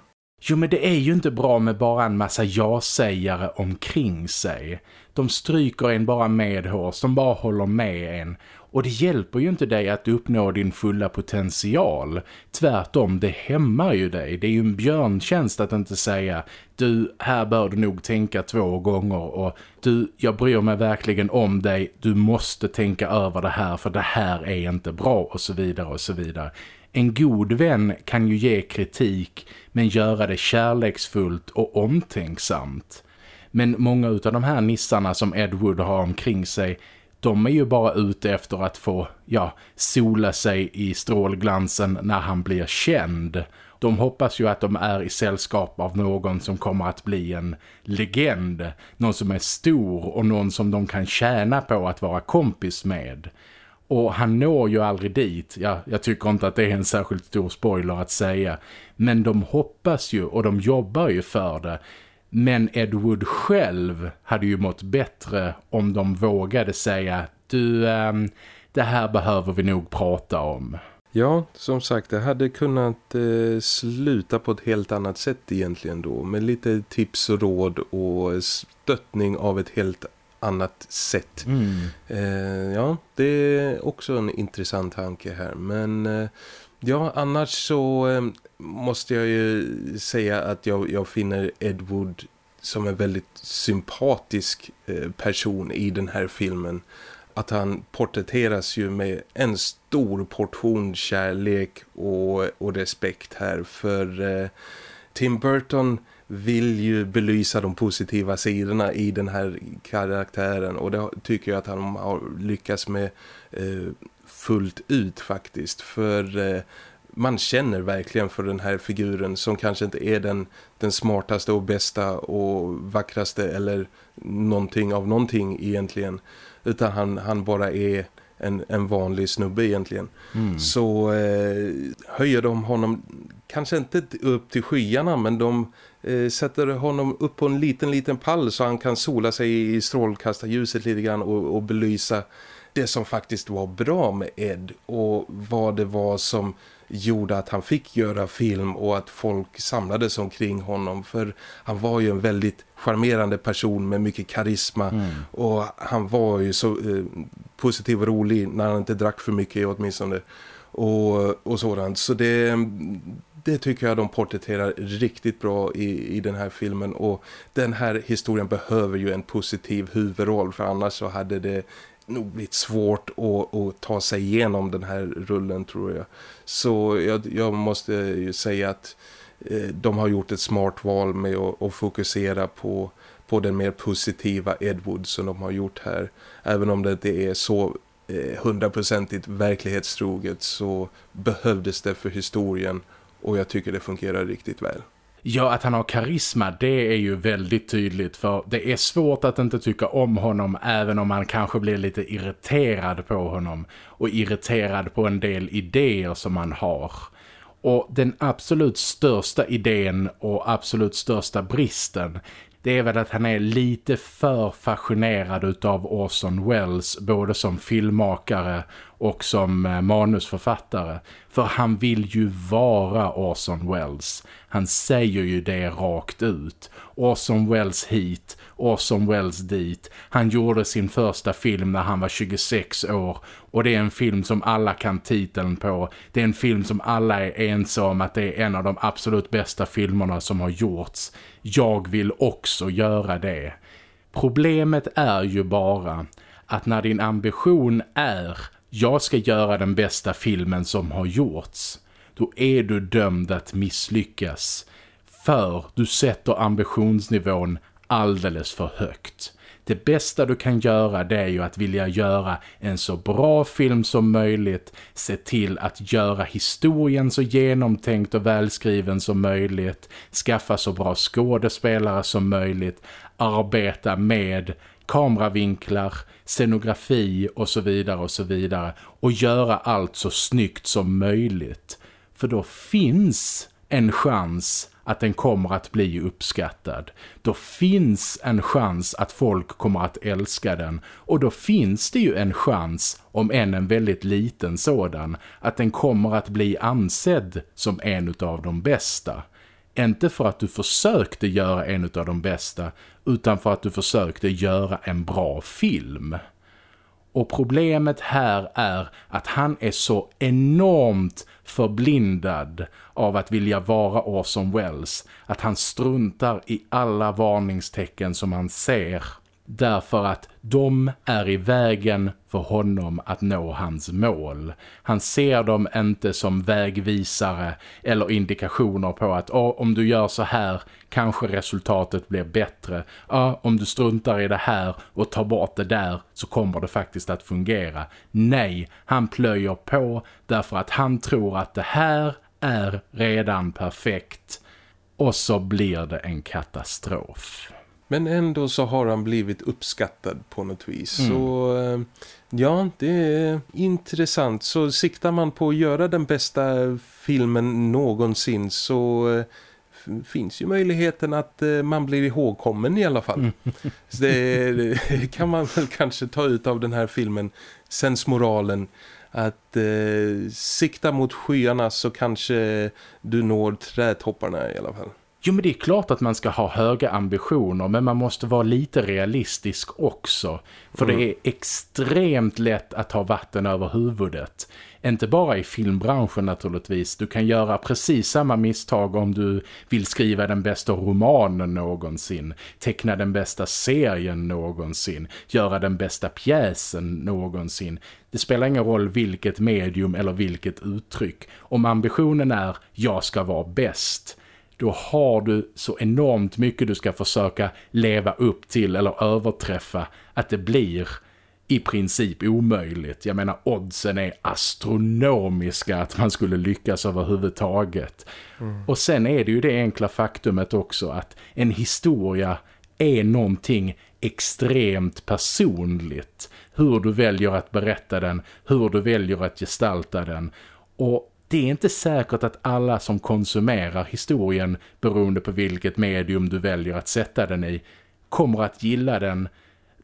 Jo men det är ju inte bra med bara en massa ja-sägare omkring sig. De stryker en bara medhårs, de bara håller med en. Och det hjälper ju inte dig att uppnå din fulla potential. Tvärtom, det hämmar ju dig. Det är ju en björntjänst att inte säga du, här bör du nog tänka två gånger och du, jag bryr mig verkligen om dig. Du måste tänka över det här för det här är inte bra och så vidare och så vidare. En god vän kan ju ge kritik men göra det kärleksfullt och omtänksamt. Men många av de här nissarna som Edward har omkring sig de är ju bara ute efter att få, ja, sola sig i strålglansen när han blir känd. De hoppas ju att de är i sällskap av någon som kommer att bli en legend. Någon som är stor och någon som de kan tjäna på att vara kompis med. Och han når ju aldrig dit. Ja, jag tycker inte att det är en särskilt stor spoiler att säga. Men de hoppas ju och de jobbar ju för det. Men Edward själv hade ju mått bättre om de vågade säga du, ähm, det här behöver vi nog prata om. Ja, som sagt, det hade kunnat eh, sluta på ett helt annat sätt egentligen då. Med lite tips och råd och stöttning av ett helt annat sätt. Mm. Eh, ja, det är också en intressant tanke här. Men eh, ja, annars så eh, måste jag ju säga att jag, jag finner Edward som en väldigt sympatisk eh, person i den här filmen. Att han porträtteras ju med en stor portion kärlek och, och respekt här. För eh, Tim Burton vill ju belysa de positiva sidorna i den här karaktären och det tycker jag att han har lyckats med eh, fullt ut faktiskt för eh, man känner verkligen för den här figuren som kanske inte är den, den smartaste och bästa och vackraste eller någonting av någonting egentligen utan han, han bara är en, en vanlig snubbe egentligen. Mm. Så eh, höjer de honom kanske inte upp till skyarna men de eh, sätter honom upp på en liten liten pall så han kan sola sig i strålkastarljuset lite grann och, och belysa det som faktiskt var bra med Ed och vad det var som gjorde att han fick göra film och att folk samlades omkring honom. För han var ju en väldigt charmerande person med mycket karisma. Mm. och han var ju så eh, positiv och rolig när han inte drack för mycket åtminstone. Och, och sådant. Så det, det tycker jag de porträtterar riktigt bra i, i den här filmen. Och den här historien behöver ju en positiv huvudroll för annars så hade det nog blivit svårt att, att, ta sig igenom den här rullen tror jag. Så jag, jag måste ju säga att eh, de har gjort ett smart val med att, att fokusera på, på den mer positiva Edward som de har gjort här. Även om det inte är så eh, hundraprocentigt verklighetstroget så behövdes det för historien och jag tycker det fungerar riktigt väl. Ja, att han har karisma, det är ju väldigt tydligt för det är svårt att inte tycka om honom även om man kanske blir lite irriterad på honom och irriterad på en del idéer som han har. Och den absolut största idén och absolut största bristen det är väl att han är lite för fascinerad utav Orson Welles både som filmmakare och som eh, manusförfattare. För han vill ju vara Orson Welles. Han säger ju det rakt ut. Orson Welles hit, Orson Welles dit. Han gjorde sin första film när han var 26 år och det är en film som alla kan titeln på. Det är en film som alla är ense om att det är en av de absolut bästa filmerna som har gjorts. Jag vill också göra det. Problemet är ju bara att när din ambition är jag ska göra den bästa filmen som har gjorts då är du dömd att misslyckas för du sätter ambitionsnivån alldeles för högt. Det bästa du kan göra det är ju att vilja göra en så bra film som möjligt. Se till att göra historien så genomtänkt och välskriven som möjligt. Skaffa så bra skådespelare som möjligt. Arbeta med kameravinklar, scenografi och så vidare och så vidare. Och göra allt så snyggt som möjligt. För då finns en chans att den kommer att bli uppskattad. Då finns en chans att folk kommer att älska den och då finns det ju en chans, om än en väldigt liten sådan, att den kommer att bli ansedd som en av de bästa. Inte för att du försökte göra en av de bästa utan för att du försökte göra en bra film. Och problemet här är att han är så enormt förblindad av att vilja vara Orson Welles att han struntar i alla varningstecken som han ser därför att de är i vägen för honom att nå hans mål. Han ser dem inte som vägvisare eller indikationer på att oh, om du gör så här kanske resultatet blir bättre. Ja, om du struntar i det här och tar bort det där så kommer det faktiskt att fungera. Nej, han plöjer på därför att han tror att det här är redan perfekt. Och så blir det en katastrof. Men ändå så har han blivit uppskattad på något vis. Mm. Så eh, ja, det är intressant. Så siktar man på att göra den bästa filmen någonsin så eh, finns ju möjligheten att eh, man blir ihågkommen i alla fall. Mm. Så det, det, kan man väl kanske ta ut av den här filmen. Sensmoralen att eh, sikta mot skyarna så kanske du når trädtopparna i alla fall. Jo men det är klart att man ska ha höga ambitioner men man måste vara lite realistisk också. För mm. det är extremt lätt att ta vatten över huvudet. Inte bara i filmbranschen naturligtvis. Du kan göra precis samma misstag om du vill skriva den bästa romanen någonsin. Teckna den bästa serien någonsin. Göra den bästa pjäsen någonsin. Det spelar ingen roll vilket medium eller vilket uttryck. Om ambitionen är jag ska vara bäst då har du så enormt mycket du ska försöka leva upp till eller överträffa att det blir i princip omöjligt. Jag menar, oddsen är astronomiska att man skulle lyckas överhuvudtaget. Mm. Och sen är det ju det enkla faktumet också att en historia är någonting extremt personligt. Hur du väljer att berätta den, hur du väljer att gestalta den. Och det är inte säkert att alla som konsumerar historien beroende på vilket medium du väljer att sätta den i kommer att gilla den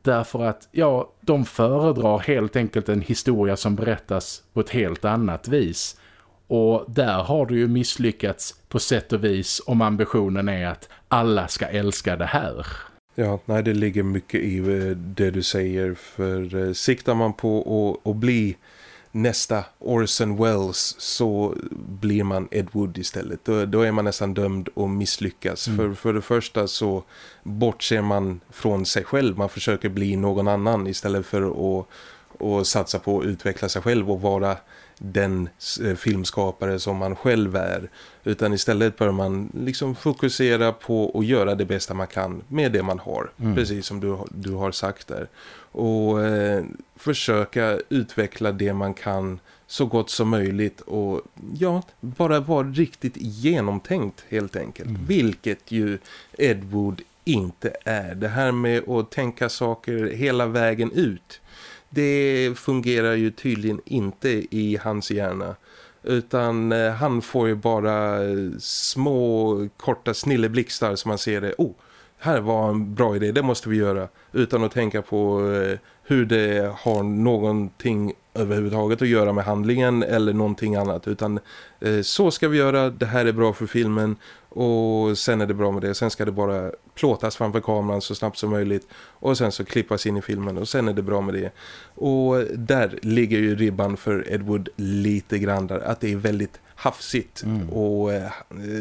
därför att ja, de föredrar helt enkelt en historia som berättas på ett helt annat vis. Och där har du ju misslyckats på sätt och vis om ambitionen är att alla ska älska det här. Ja, nej det ligger mycket i eh, det du säger för eh, siktar man på att, att bli nästa Orson Welles så blir man Ed Wood istället. Då, då är man nästan dömd att misslyckas. Mm. För, för det första så bortser man från sig själv. Man försöker bli någon annan istället för att, att satsa på att utveckla sig själv och vara den eh, filmskapare som man själv är. Utan istället bör man liksom fokusera på att göra det bästa man kan med det man har. Mm. Precis som du, du har sagt där. Och eh, försöka utveckla det man kan så gott som möjligt och ja, bara vara riktigt genomtänkt helt enkelt. Mm. Vilket ju Ed Wood inte är. Det här med att tänka saker hela vägen ut det fungerar ju tydligen inte i hans hjärna. Utan eh, han får ju bara eh, små korta snilleblixtar som man ser det. Oh, här var en bra idé, det måste vi göra. Utan att tänka på eh, hur det har någonting överhuvudtaget att göra med handlingen eller någonting annat. Utan eh, så ska vi göra, det här är bra för filmen och sen är det bra med det. Sen ska det bara plåtas framför kameran så snabbt som möjligt och sen så klippas in i filmen och sen är det bra med det. Och där ligger ju ribban för Ed Wood lite grann där, att det är väldigt hafsigt mm. och eh,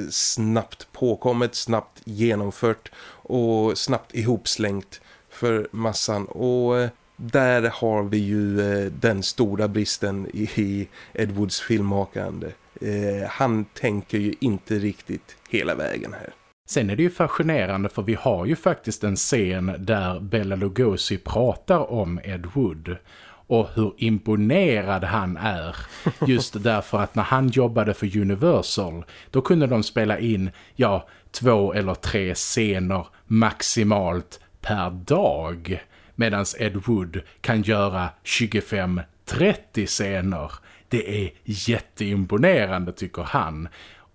snabbt påkommet, snabbt genomfört och snabbt ihopslängt för massan och eh, där har vi ju eh, den stora bristen i Ed Woods filmmakande. Eh, han tänker ju inte riktigt hela vägen här. Sen är det ju fascinerande för vi har ju faktiskt en scen där Bella Lugosi pratar om Ed Wood och hur imponerad han är. Just därför att när han jobbade för Universal då kunde de spela in, ja, två eller tre scener maximalt per dag. Medan Ed Wood kan göra 25-30 scener. Det är jätteimponerande tycker han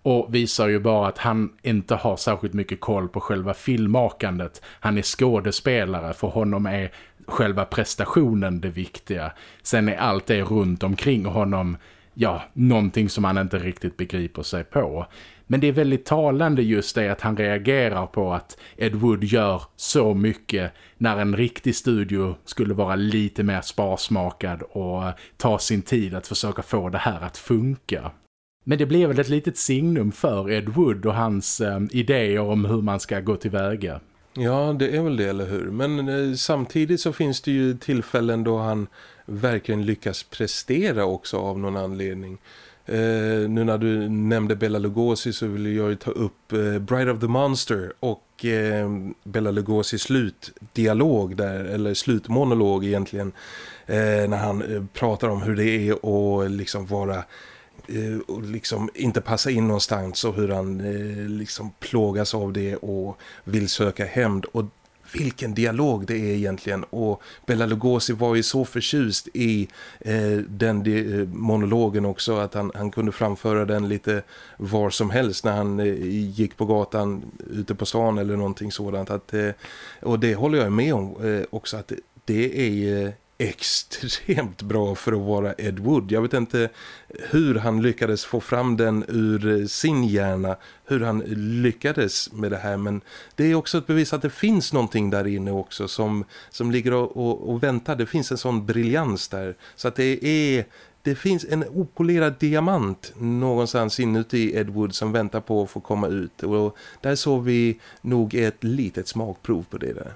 och visar ju bara att han inte har särskilt mycket koll på själva filmmakandet. Han är skådespelare, för honom är själva prestationen det viktiga. Sen är allt det runt omkring honom, ja, någonting som han inte riktigt begriper sig på. Men det är väldigt talande just det att han reagerar på att Ed Wood gör så mycket när en riktig studio skulle vara lite mer sparsmakad och eh, ta sin tid att försöka få det här att funka. Men det blev väl ett litet signum för Ed Wood och hans eh, idéer om hur man ska gå tillväga. Ja, det är väl det, eller hur? Men eh, samtidigt så finns det ju tillfällen då han verkligen lyckas prestera också av någon anledning. Eh, nu när du nämnde Bella Lugosi så vill jag ju ta upp eh, Bride of the Monster och eh, Bella Lugosis slutdialog där, eller slutmonolog egentligen. Eh, när han eh, pratar om hur det är att liksom vara eh, och liksom inte passa in någonstans och hur han eh, liksom plågas av det och vill söka hämnd och vilken dialog det är egentligen. Och Bella Lugosi var ju så förtjust i eh, den eh, monologen också att han, han kunde framföra den lite var som helst när han eh, gick på gatan ute på stan eller någonting sådant. Att, eh, och det håller jag med om eh, också att det, det är extremt bra för att vara Ed Wood. Jag vet inte hur han lyckades få fram den ur sin hjärna, hur han lyckades med det här men det är också ett bevis att det finns någonting där inne också som, som ligger och, och, och väntar. Det finns en sån briljans där så att det är det finns en opolerad diamant någonstans inuti Ed Wood som väntar på att få komma ut och där såg vi nog ett litet smakprov på det där.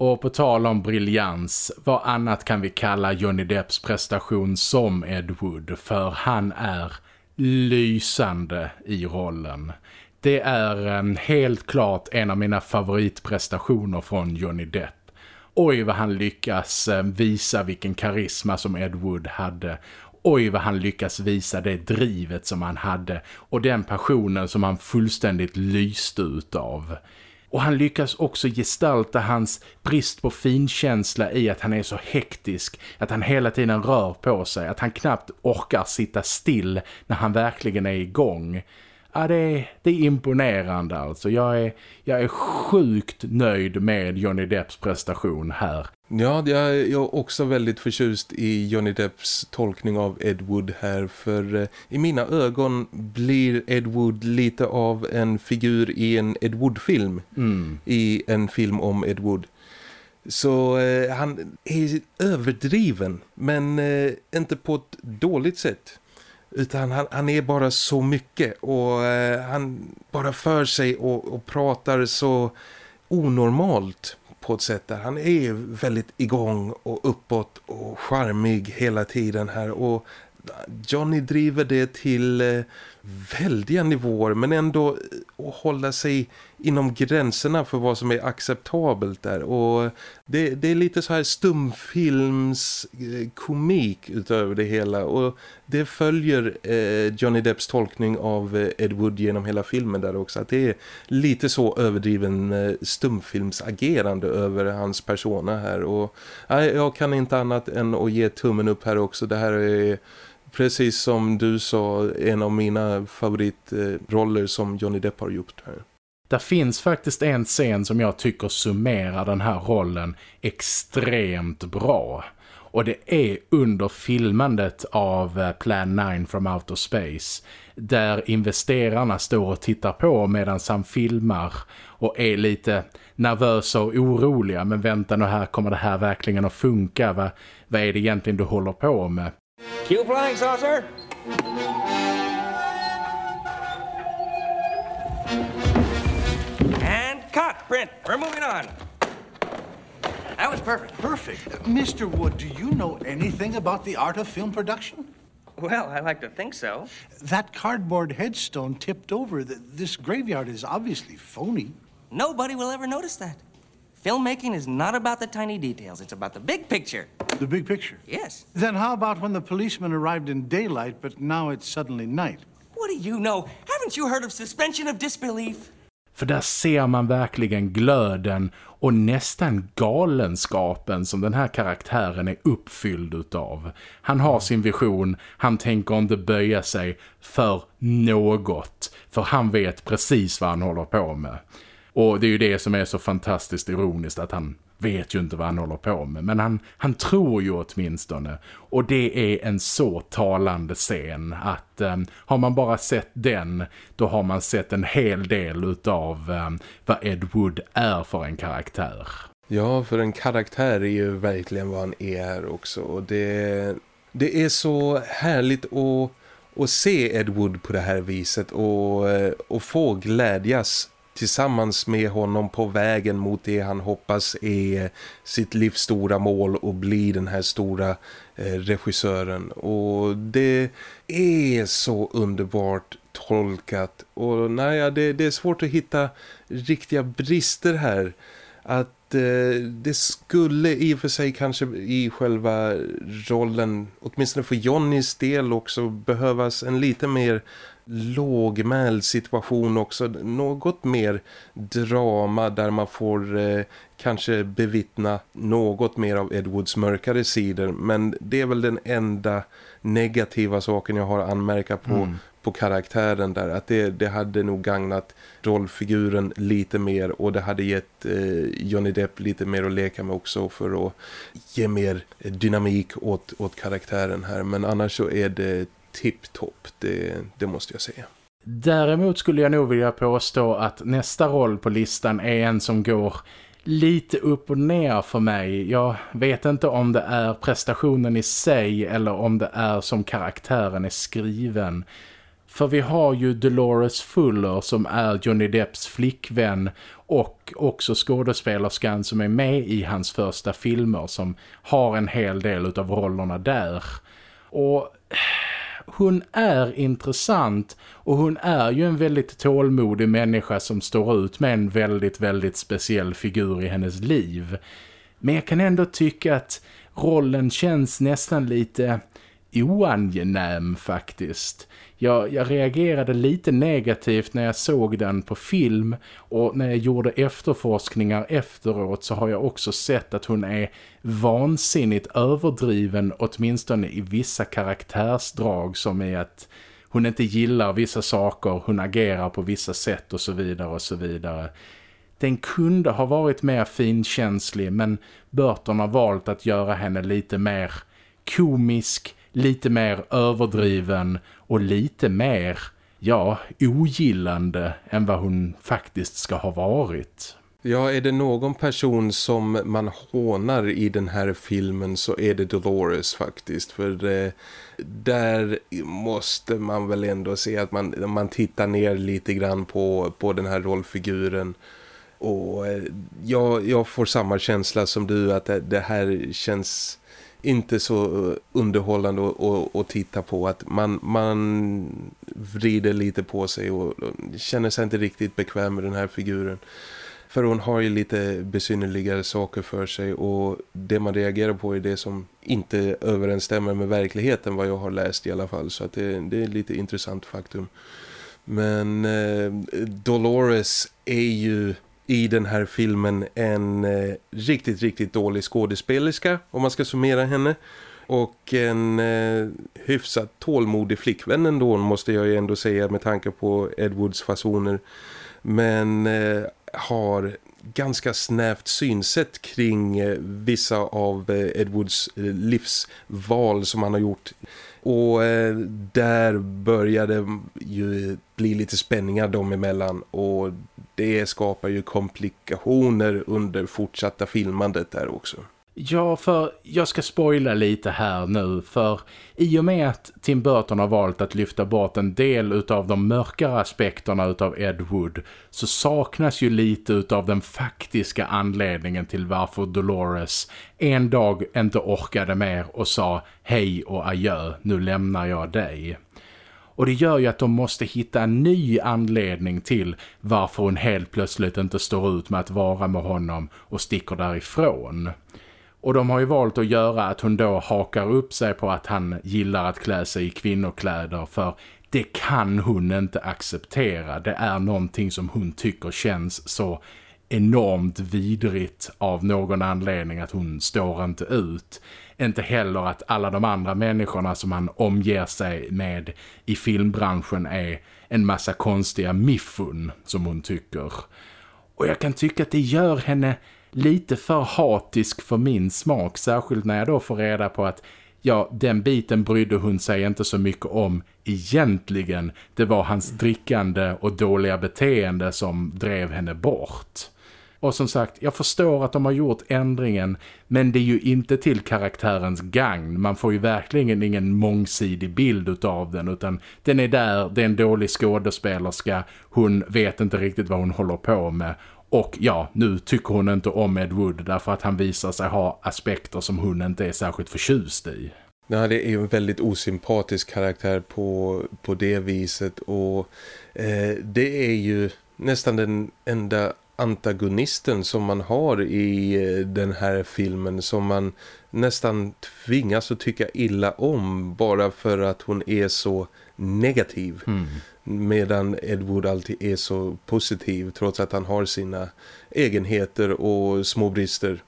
Och på tal om briljans, vad annat kan vi kalla Johnny Depps prestation som Ed Wood? För han är lysande i rollen. Det är ehm, helt klart en av mina favoritprestationer från Johnny Depp. Oj vad han lyckas ehm, visa vilken karisma som Ed Wood hade. Oj vad han lyckas visa det drivet som han hade och den passionen som han fullständigt lyste utav. Och han lyckas också gestalta hans brist på finkänsla i att han är så hektisk, att han hela tiden rör på sig, att han knappt orkar sitta still när han verkligen är igång. Ja, det är, det är imponerande alltså. Jag är, jag är sjukt nöjd med Johnny Depps prestation här. Ja, jag är också väldigt förtjust i Johnny Depps tolkning av Ed Wood här för eh, i mina ögon blir Ed Wood lite av en figur i en Ed Wood-film. Mm. I en film om Ed Wood. Så eh, han är överdriven men eh, inte på ett dåligt sätt. Utan han, han är bara så mycket och eh, han bara för sig och, och pratar så onormalt på ett sätt där. Han är väldigt igång och uppåt och charmig hela tiden här och Johnny driver det till eh, väldiga nivåer men ändå eh, hålla sig inom gränserna för vad som är acceptabelt där. Och det, det är lite så här stumfilmskomik eh, utöver det hela. Och det följer eh, Johnny Depps tolkning av eh, Ed Wood genom hela filmen där också att det är lite så överdriven eh, stumfilmsagerande över hans persona här. Och nej, jag kan inte annat än att ge tummen upp här också. Det här är precis som du sa en av mina favoritroller som Johnny Depp har gjort här. Det finns faktiskt en scen som jag tycker summerar den här rollen extremt bra. Och det är under filmandet av eh, Plan 9 from Outer Space där investerarna står och tittar på medan han filmar och är lite nervösa och oroliga. Men vänta nu här, kommer det här verkligen att funka? Va? Vad är det egentligen du håller på med? Cue flying saucer! And cut, Brent. We're moving on. That was perfect. Perfect. Mr. Wood, do you know anything about the art of film production? Well, I like to think so. That cardboard headstone tipped over. This graveyard is obviously phony. Nobody will ever notice that. Filmmaking is not about the tiny details. It's about the big picture. The big picture? Yes. Then how about when the policeman arrived in daylight, but now it's suddenly night? What do you know? Haven't you heard of suspension of disbelief? För där ser man verkligen glöden och nästan galenskapen som den här karaktären är uppfylld utav. Han har sin vision, han tänker inte böja sig för något. För han vet precis vad han håller på med. Och det är ju det som är så fantastiskt ironiskt att han vet ju inte vad han håller på med. Men han, han tror ju åtminstone. Och det är en så talande scen att eh, har man bara sett den då har man sett en hel del utav eh, vad Ed Wood är för en karaktär. Ja, för en karaktär är ju verkligen vad han är också. Och det, det är så härligt att, att se Ed Wood på det här viset och, och få glädjas tillsammans med honom på vägen mot det han hoppas är sitt livs stora mål och bli den här stora eh, regissören. Och det är så underbart tolkat och nej, det, det är svårt att hitta riktiga brister här. Att eh, det skulle i och för sig kanske i själva rollen, åtminstone för Johnnys del också, behövas en lite mer lågmäld situation också. Något mer drama där man får eh, kanske bevittna något mer av Edwards mörkare sidor. Men det är väl den enda negativa saken jag har att anmärka på, mm. på karaktären där. Att det, det hade nog gagnat rollfiguren lite mer och det hade gett eh, Johnny Depp lite mer att leka med också för att ge mer dynamik åt, åt karaktären här. Men annars så är det tipptopp, det, det måste jag säga. Däremot skulle jag nog vilja påstå att nästa roll på listan är en som går lite upp och ner för mig. Jag vet inte om det är prestationen i sig eller om det är som karaktären är skriven. För vi har ju Dolores Fuller som är Johnny Depps flickvän och också skådespelerskan som är med i hans första filmer som har en hel del av rollerna där. Och hon är intressant och hon är ju en väldigt tålmodig människa som står ut med en väldigt, väldigt speciell figur i hennes liv. Men jag kan ändå tycka att rollen känns nästan lite oangenäm faktiskt. Jag, jag, reagerade lite negativt när jag såg den på film och när jag gjorde efterforskningar efteråt så har jag också sett att hon är vansinnigt överdriven åtminstone i vissa karaktärsdrag som är att hon inte gillar vissa saker, hon agerar på vissa sätt och så vidare och så vidare. Den kunde ha varit mer finkänslig men Burton har valt att göra henne lite mer komisk, lite mer överdriven och lite mer, ja, ogillande än vad hon faktiskt ska ha varit. Ja, är det någon person som man hånar i den här filmen så är det Dolores faktiskt. För eh, där måste man väl ändå se att man, man tittar ner lite grann på, på den här rollfiguren. Och eh, jag, jag får samma känsla som du att det, det här känns inte så eh, underhållande att titta på att man, man vrider lite på sig och, och känner sig inte riktigt bekväm med den här figuren. För hon har ju lite besynnerligare saker för sig och det man reagerar på är det som inte överensstämmer med verkligheten vad jag har läst i alla fall. Så att det, det är lite intressant faktum. Men eh, Dolores är ju i den här filmen en eh, riktigt, riktigt dålig skådespelerska om man ska summera henne. Och en eh, hyfsat tålmodig flickvän ändå måste jag ju ändå säga med tanke på Edwards fasoner. men eh, har ganska snävt synsätt kring eh, vissa av eh, Edwards eh, livsval som han har gjort. Och eh, där började ju bli lite spänningar dem emellan och det skapar ju komplikationer under fortsatta filmandet där också. Ja, för jag ska spoila lite här nu för i och med att Tim Burton har valt att lyfta bort en del utav de mörkare aspekterna utav Ed Wood så saknas ju lite utav den faktiska anledningen till varför Dolores en dag inte orkade mer och sa hej och adjö, nu lämnar jag dig. Och det gör ju att de måste hitta en ny anledning till varför hon helt plötsligt inte står ut med att vara med honom och sticker därifrån. Och de har ju valt att göra att hon då hakar upp sig på att han gillar att klä sig i kvinnokläder för det kan hon inte acceptera. Det är någonting som hon tycker känns så enormt vidrigt av någon anledning att hon står inte ut. Inte heller att alla de andra människorna som han omger sig med i filmbranschen är en massa konstiga miffun som hon tycker. Och jag kan tycka att det gör henne lite för hatisk för min smak. Särskilt när jag då får reda på att ja, den biten brydde hon sig inte så mycket om egentligen. Det var hans drickande och dåliga beteende som drev henne bort. Och som sagt, jag förstår att de har gjort ändringen men det är ju inte till karaktärens gagn. Man får ju verkligen ingen mångsidig bild av den utan den är där, det är en dålig skådespelerska. Hon vet inte riktigt vad hon håller på med och ja, nu tycker hon inte om Ed Wood därför att han visar sig ha aspekter som hon inte är särskilt förtjust i. Ja, det är ju en väldigt osympatisk karaktär på, på det viset och eh, det är ju nästan den enda antagonisten som man har i eh, den här filmen som man nästan tvingas att tycka illa om bara för att hon är så negativ. Mm. Medan Edward alltid är så positiv trots att han har sina egenheter och små brister.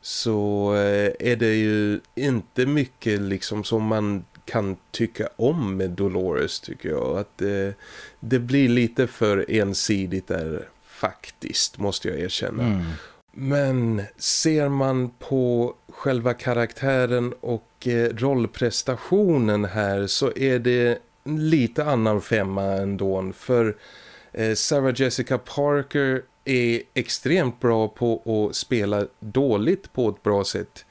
Så eh, är det ju inte mycket liksom som man kan tycka om med Dolores tycker jag. Att eh, det blir lite för ensidigt där faktiskt måste jag erkänna. Mm. Men ser man på själva karaktären och eh, rollprestationen här så är det lite annan femma ändå. För eh, Sarah Jessica Parker är extremt bra på att spela dåligt på ett bra sätt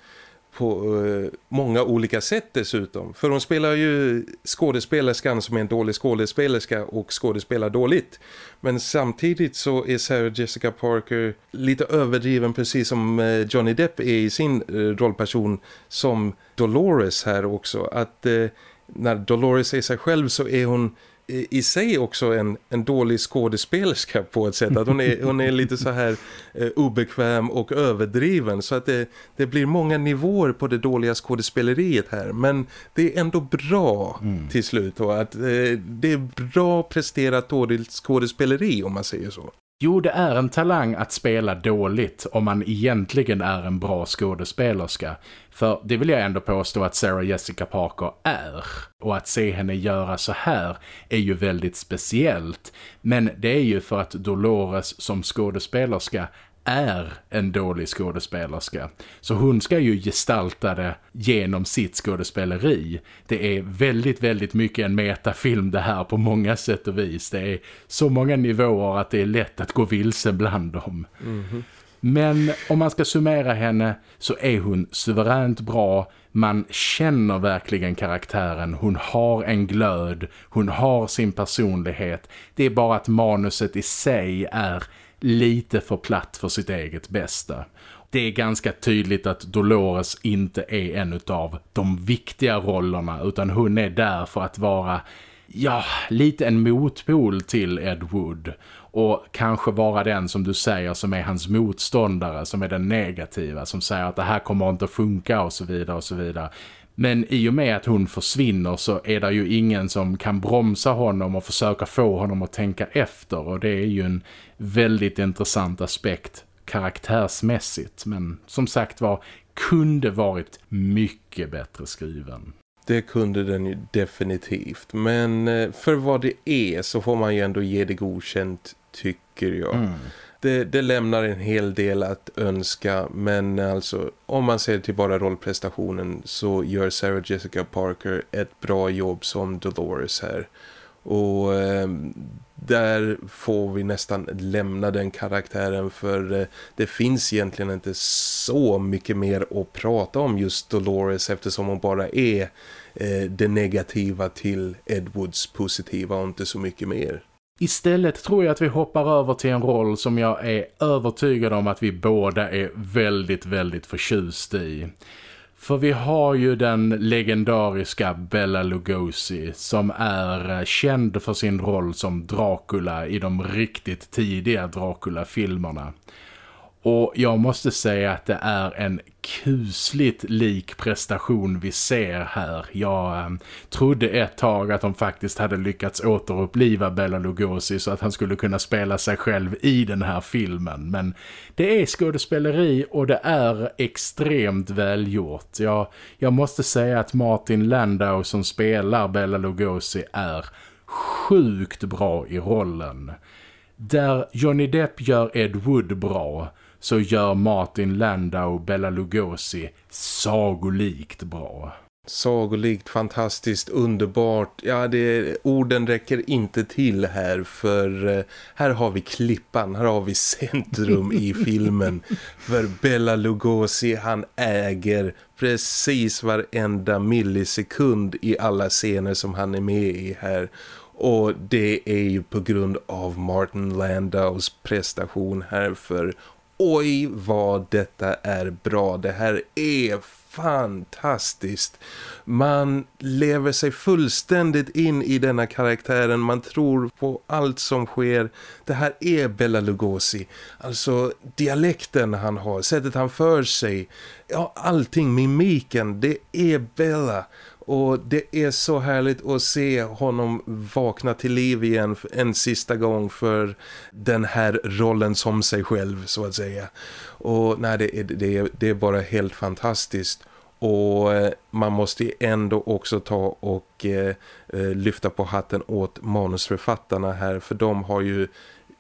på eh, många olika sätt dessutom. För hon spelar ju skådespelerskan som är en dålig skådespelerska och skådespelar dåligt. Men samtidigt så är Sarah Jessica Parker lite överdriven precis som eh, Johnny Depp är i sin eh, rollperson som Dolores här också. Att eh, när Dolores är sig själv så är hon i sig också en, en dålig skådespelerska på ett sätt. Att hon är, hon är lite så här eh, obekväm och överdriven. Så att det, det blir många nivåer på det dåliga skådespeleriet här. Men det är ändå bra mm. till slut. Och att eh, det är bra presterat dåligt skådespeleri om man säger så. Jo, det är en talang att spela dåligt om man egentligen är en bra skådespelerska. För det vill jag ändå påstå att Sarah Jessica Parker är. Och att se henne göra så här är ju väldigt speciellt. Men det är ju för att Dolores som skådespelerska är en dålig skådespelerska. Så hon ska ju gestalta det genom sitt skådespeleri. Det är väldigt, väldigt mycket en metafilm det här på många sätt och vis. Det är så många nivåer att det är lätt att gå vilse bland dem. Mm -hmm. Men om man ska summera henne så är hon suveränt bra. Man känner verkligen karaktären. Hon har en glöd. Hon har sin personlighet. Det är bara att manuset i sig är lite för platt för sitt eget bästa. Det är ganska tydligt att Dolores inte är en av de viktiga rollerna utan hon är där för att vara ja, lite en motpol till Ed Wood och kanske vara den som du säger som är hans motståndare, som är den negativa, som säger att det här kommer inte att funka och så vidare och så vidare. Men i och med att hon försvinner så är det ju ingen som kan bromsa honom och försöka få honom att tänka efter. Och det är ju en väldigt intressant aspekt karaktärsmässigt. Men som sagt var, kunde varit mycket bättre skriven. Det kunde den ju definitivt. Men eh, för vad det är så får man ju ändå ge det godkänt tycker jag. Mm. Det, det, lämnar en hel del att önska men alltså om man ser till bara rollprestationen så gör Sarah Jessica Parker ett bra jobb som Dolores här. Och eh, där får vi nästan lämna den karaktären för eh, det finns egentligen inte så mycket mer att prata om just Dolores eftersom hon bara är eh, det negativa till Edwards positiva och inte så mycket mer. Istället tror jag att vi hoppar över till en roll som jag är övertygad om att vi båda är väldigt, väldigt förtjust i. För vi har ju den legendariska Bella Lugosi som är eh, känd för sin roll som Dracula i de riktigt tidiga Dracula-filmerna. Och jag måste säga att det är en kusligt lik prestation vi ser här. Jag eh, trodde ett tag att de faktiskt hade lyckats återuppliva Bela Lugosi så att han skulle kunna spela sig själv i den här filmen. Men det är skådespeleri och det är extremt välgjort. Jag, jag måste säga att Martin Landau som spelar Bela Lugosi är sjukt bra i rollen. Där Johnny Depp gör Ed Wood bra så gör Martin Landau Bella Lugosi sagolikt bra. Sagolikt, fantastiskt, underbart. Ja, det, orden räcker inte till här för eh, här har vi klippan, här har vi centrum i filmen. För Bella Lugosi, han äger precis varenda millisekund i alla scener som han är med i här. Och det är ju på grund av Martin Landaus prestation här för oj vad detta är bra. Det här är fantastiskt. Man lever sig fullständigt in i denna karaktären. Man tror på allt som sker. Det här är Bella Lugosi. Alltså dialekten han har, sättet han för sig. Ja, allting, mimiken, det är Bella. Och det är så härligt att se honom vakna till liv igen en sista gång för den här rollen som sig själv så att säga. Och nej, det, är, det, är, det är bara helt fantastiskt. Och eh, man måste ändå också ta och eh, eh, lyfta på hatten åt manusförfattarna här. För de har ju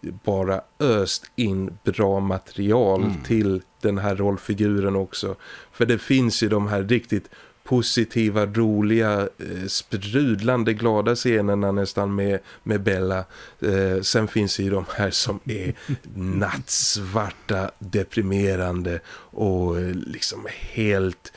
bara öst in bra material mm. till den här rollfiguren också. För det finns ju de här riktigt positiva, roliga, eh, sprudlande, glada scenerna nästan med, med Bella. Eh, sen finns det ju de här som är nattsvarta, deprimerande och eh, liksom helt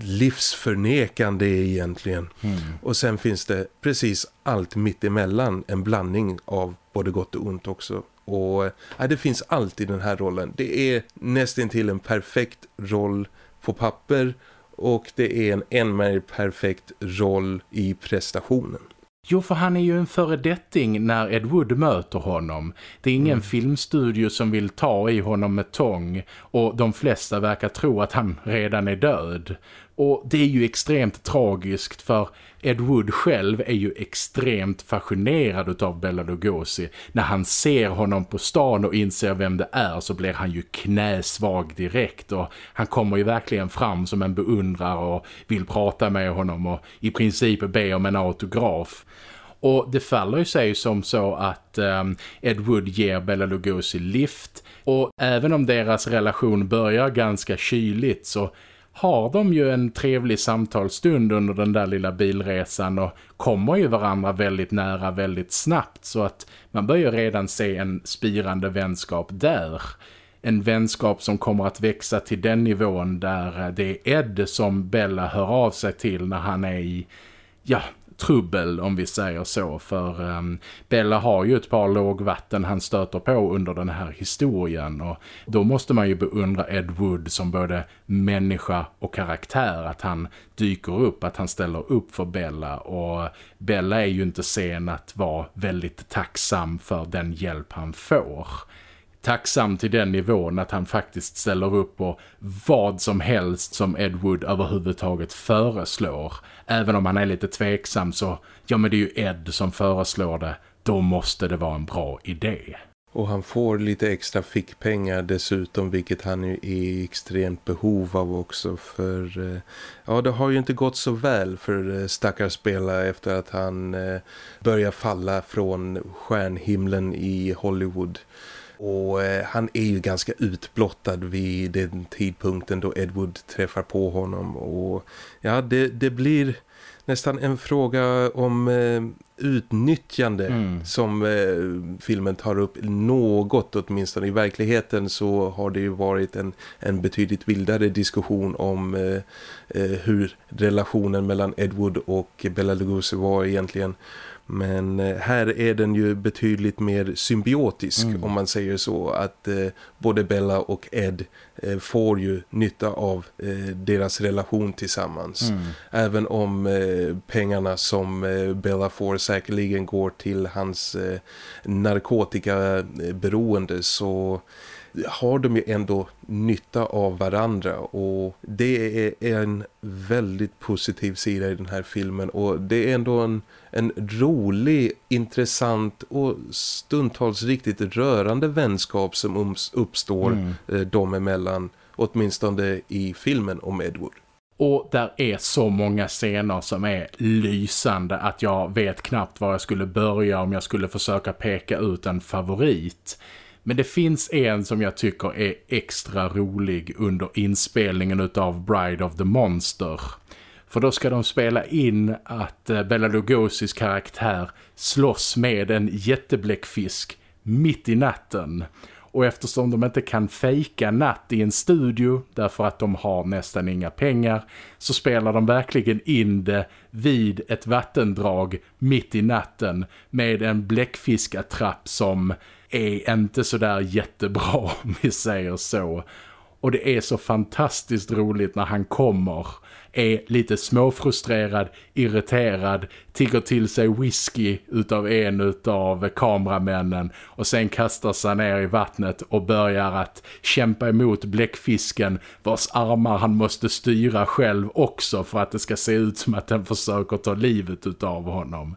livsförnekande egentligen. Mm. Och sen finns det precis allt mitt emellan, en blandning av både gott och ont också. Och ja, det finns allt i den här rollen. Det är nästan till en perfekt roll på papper och det är en en mer perfekt roll i prestationen. Jo, för han är ju en föredetting när Ed Wood möter honom. Det är ingen mm. filmstudio som vill ta i honom med tång och de flesta verkar tro att han redan är död. Och det är ju extremt tragiskt för Ed Wood själv är ju extremt fascinerad av Bella Lugosi. När han ser honom på stan och inser vem det är så blir han ju knäsvag direkt och han kommer ju verkligen fram som en beundrare och vill prata med honom och i princip be om en autograf. Och det faller ju sig som så att um, Ed Wood ger Bella Lugosi lift och även om deras relation börjar ganska kyligt så har de ju en trevlig samtalsstund under den där lilla bilresan och kommer ju varandra väldigt nära väldigt snabbt så att man börjar redan se en spirande vänskap där. En vänskap som kommer att växa till den nivån där det är Ed som Bella hör av sig till när han är i, ja, trubbel om vi säger så för um, Bella har ju ett par lågvatten han stöter på under den här historien och då måste man ju beundra Ed Wood som både människa och karaktär att han dyker upp, att han ställer upp för Bella och Bella är ju inte sen att vara väldigt tacksam för den hjälp han får tacksam till den nivån att han faktiskt ställer upp på vad som helst som Ed Wood överhuvudtaget föreslår. Även om han är lite tveksam så, ja men det är ju Ed som föreslår det, då måste det vara en bra idé. Och han får lite extra fickpengar dessutom vilket han är i extremt behov av också för eh, ja det har ju inte gått så väl för eh, stackars spelare efter att han eh, börjar falla från stjärnhimlen i Hollywood. Och han är ju ganska utblottad vid den tidpunkten då Edward träffar på honom och ja det, det blir nästan en fråga om eh, utnyttjande mm. som eh, filmen tar upp något åtminstone. I verkligheten så har det ju varit en, en betydligt vildare diskussion om eh, eh hur relationen mellan Edward och Bella Lugosi var egentligen. Men eh, här är den ju betydligt mer symbiotisk mm. om man säger så. Att eh, både Bella och Ed eh, får ju nytta av eh, deras relation tillsammans. Mm. Även om eh, pengarna som eh, Bella får säkerligen går till hans narkotikaberoende så har de ju ändå nytta av varandra och det är en väldigt positiv sida i den här filmen och det är ändå en, en rolig, intressant och stundtals riktigt rörande vänskap som uppstår mm. Eh, dem emellan, åtminstone i filmen om Edward. Och där är så många scener som är lysande att jag vet knappt var jag skulle börja om jag skulle försöka peka ut en favorit. Men det finns en som jag tycker är extra rolig under inspelningen av Bride of the Monster. För då ska de spela in att eh, Bela Lugosi's karaktär slåss med en jättebläckfisk mitt i natten. Och eftersom de inte kan fejka natt i en studio därför att de har nästan inga pengar så spelar de verkligen in det vid ett vattendrag mitt i natten med en bläckfiskattrapp som är inte så där jättebra om vi säger så. Och det är så fantastiskt roligt när han kommer är lite småfrustrerad, irriterad, tigger till sig whisky utav en utav kameramännen och sen kastar sig ner i vattnet och börjar att kämpa emot bläckfisken vars armar han måste styra själv också för att det ska se ut som att den försöker ta livet utav honom.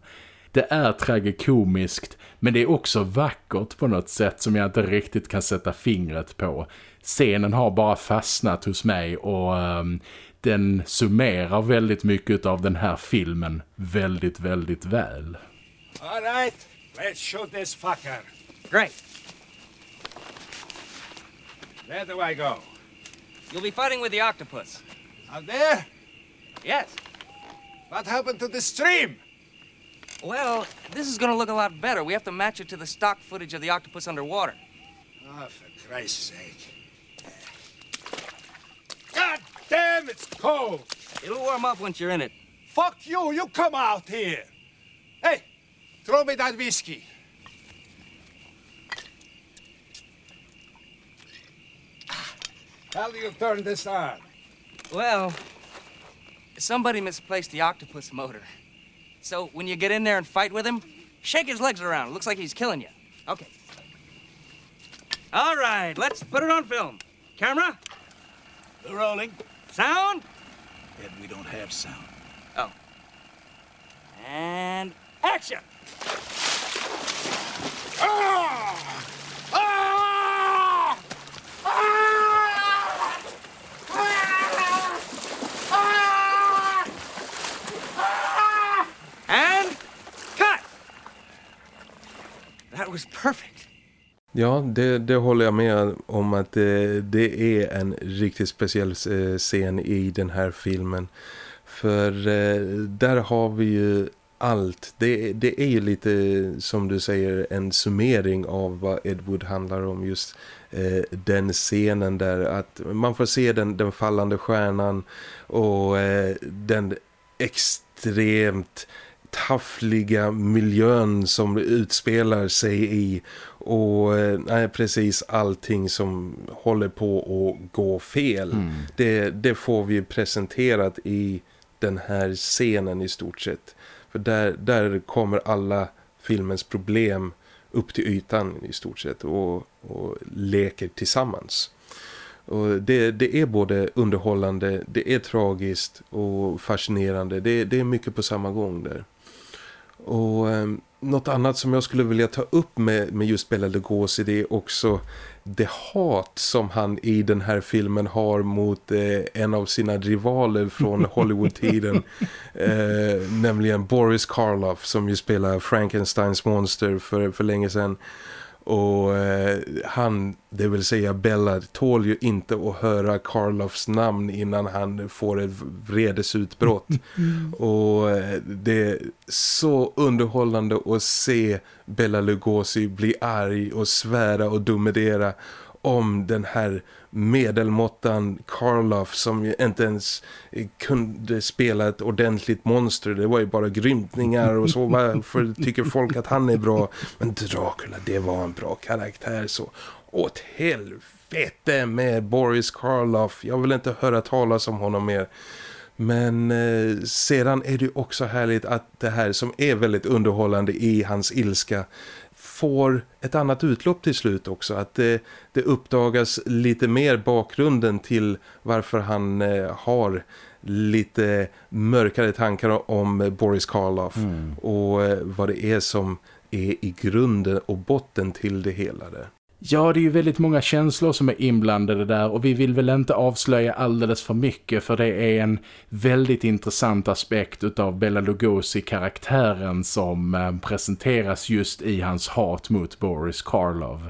Det är tragikomiskt men det är också vackert på något sätt som jag inte riktigt kan sätta fingret på. Scenen har bara fastnat hos mig och um, den summerar väldigt mycket av den här filmen väldigt, väldigt väl. All right, let's shoot this fucker. Great. Where do I go? You'll be fighting with the octopus. Out there? Yes. What happened to the stream? Well, this is going to look a lot better. We have to match it to the stock footage of the octopus underwater. Oh, for Christ's sake. It's cold. It'll warm up once you're in it. Fuck you, you come out here. Hey, throw me that whiskey. How do you turn this on? Well, somebody misplaced the octopus motor. So when you get in there and fight with him, shake his legs around. It looks like he's killing you. Okay. All right, let's put it on film. Camera? We're rolling. Sound? Ed, we don't have sound. Oh. And action! Ah! Ah! Ah! And cut! That was perfect. Ja, det, det håller jag med om att det, det är en riktigt speciell eh, scen i den här filmen. För eh, där har vi ju allt. Det, det är ju lite som du säger en summering av vad Edward handlar om just eh, den scenen där att man får se den, den fallande stjärnan och eh, den extremt taffliga miljön som utspelar sig i och eh, nej, precis allting som håller på att gå fel. Mm. Det, det får vi presenterat i den här scenen i stort sett. För där, där kommer alla filmens problem upp till ytan i stort sett och, och leker tillsammans. Och det, det är både underhållande, det är tragiskt och fascinerande. Det, det är mycket på samma gång där. Och ehm, något annat som jag skulle vilja ta upp med, med just Bela Lugosi det är också det hat som han i den här filmen har mot eh, en av sina rivaler från Hollywood-tiden. eh, nämligen Boris Karloff som ju spelar Frankensteins monster för, för länge sedan. Och eh, han, det vill säga Bella, tål ju inte att höra Karloffs namn innan han får ett vredesutbrott. Mm. Och eh, det är så underhållande att se Bella Lugosi bli arg och svära och dumedera om den här medelmåttan Karloff som ju inte ens kunde spela ett ordentligt monster. Det var ju bara grymtningar och så. Varför tycker folk att han är bra? Men Dracula, det var en bra karaktär så. Åt helvete med Boris Karloff. Jag vill inte höra talas om honom mer. Men eh, sedan är det också härligt att det här som är väldigt underhållande i hans ilska får ett annat utlopp till slut också. Att det, det uppdagas lite mer bakgrunden till varför han eh, har lite mörkare tankar om Boris Karloff. Mm. Och eh, vad det är som är i grunden och botten till det hela där. Ja, det är ju väldigt många känslor som är inblandade där och vi vill väl inte avslöja alldeles för mycket för det är en väldigt intressant aspekt utav Bella Lugosi-karaktären som eh, presenteras just i hans hat mot Boris Karlov.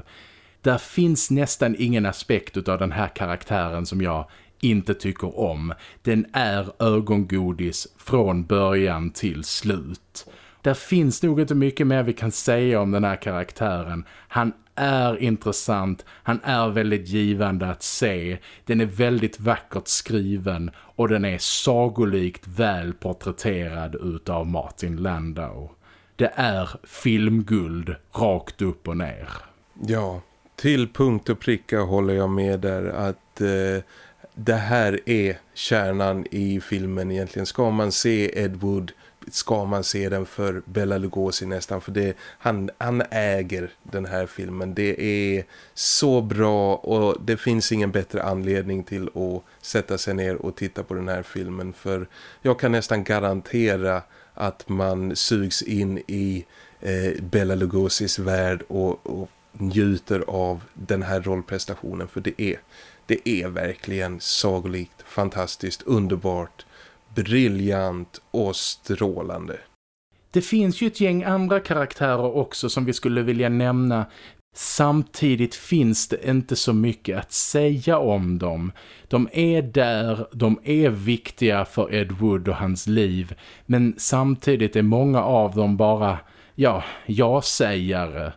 Där finns nästan ingen aspekt utav den här karaktären som jag inte tycker om. Den är ögongodis från början till slut. Där finns nog inte mycket mer vi kan säga om den här karaktären. Han är intressant, han är väldigt givande att se, den är väldigt vackert skriven och den är sagolikt väl porträtterad utav Martin Landau. Det är filmguld rakt upp och ner. Ja, till punkt och pricka håller jag med där att eh, det här är kärnan i filmen egentligen. Ska man se Ed Wood ska man se den för Bella Lugosi nästan för det, han, han äger den här filmen. Det är så bra och det finns ingen bättre anledning till att sätta sig ner och titta på den här filmen för jag kan nästan garantera att man sugs in i eh, Bella Lugosis värld och, och njuter av den här rollprestationen för det är, det är verkligen sagolikt, fantastiskt, underbart briljant och strålande. Det finns ju ett gäng andra karaktärer också som vi skulle vilja nämna. Samtidigt finns det inte så mycket att säga om dem. De är där, de är viktiga för Ed Wood och hans liv. Men samtidigt är många av dem bara, ja, jag-sägare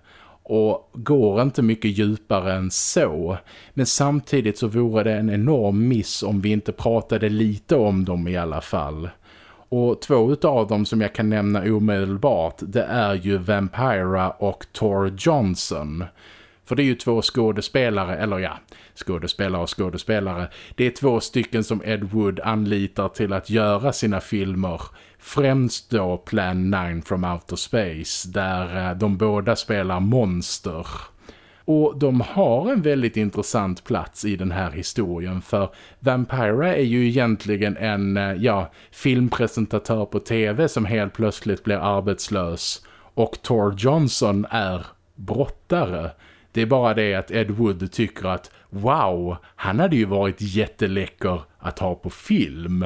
och går inte mycket djupare än så. Men samtidigt så vore det en enorm miss om vi inte pratade lite om dem i alla fall. Och två av dem som jag kan nämna omedelbart det är ju Vampira och Tor Johnson. För det är ju två skådespelare, eller ja, skådespelare och skådespelare. Det är två stycken som Ed Wood anlitar till att göra sina filmer. Främst då Plan 9 from Outer Space, där eh, de båda spelar monster. Och de har en väldigt intressant plats i den här historien för Vampira är ju egentligen en eh, ja, filmpresentatör på tv som helt plötsligt blir arbetslös och Tor Johnson är brottare. Det är bara det att Ed Wood tycker att wow, han hade ju varit jätteläcker att ha på film.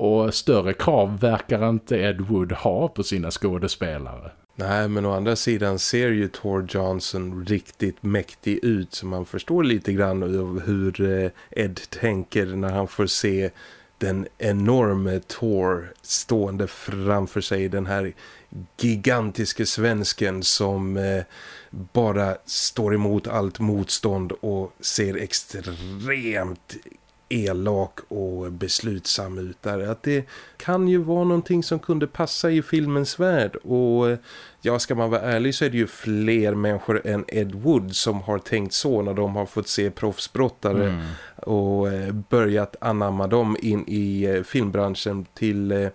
Och större krav verkar inte Ed Wood ha på sina skådespelare. Nej, men å andra sidan ser ju Tor Johnson riktigt mäktig ut så man förstår lite grann av hur eh, Ed tänker när han får se den enorme Thor stående framför sig. Den här gigantiska svensken som eh, bara står emot allt motstånd och ser extremt elak och beslutsam ut där. Att det kan ju vara någonting som kunde passa i filmens värld och ja, ska man vara ärlig så är det ju fler människor än Ed Wood som har tänkt så när de har fått se proffsbrottare mm. och eh, börjat anamma dem in i eh, filmbranschen till eh,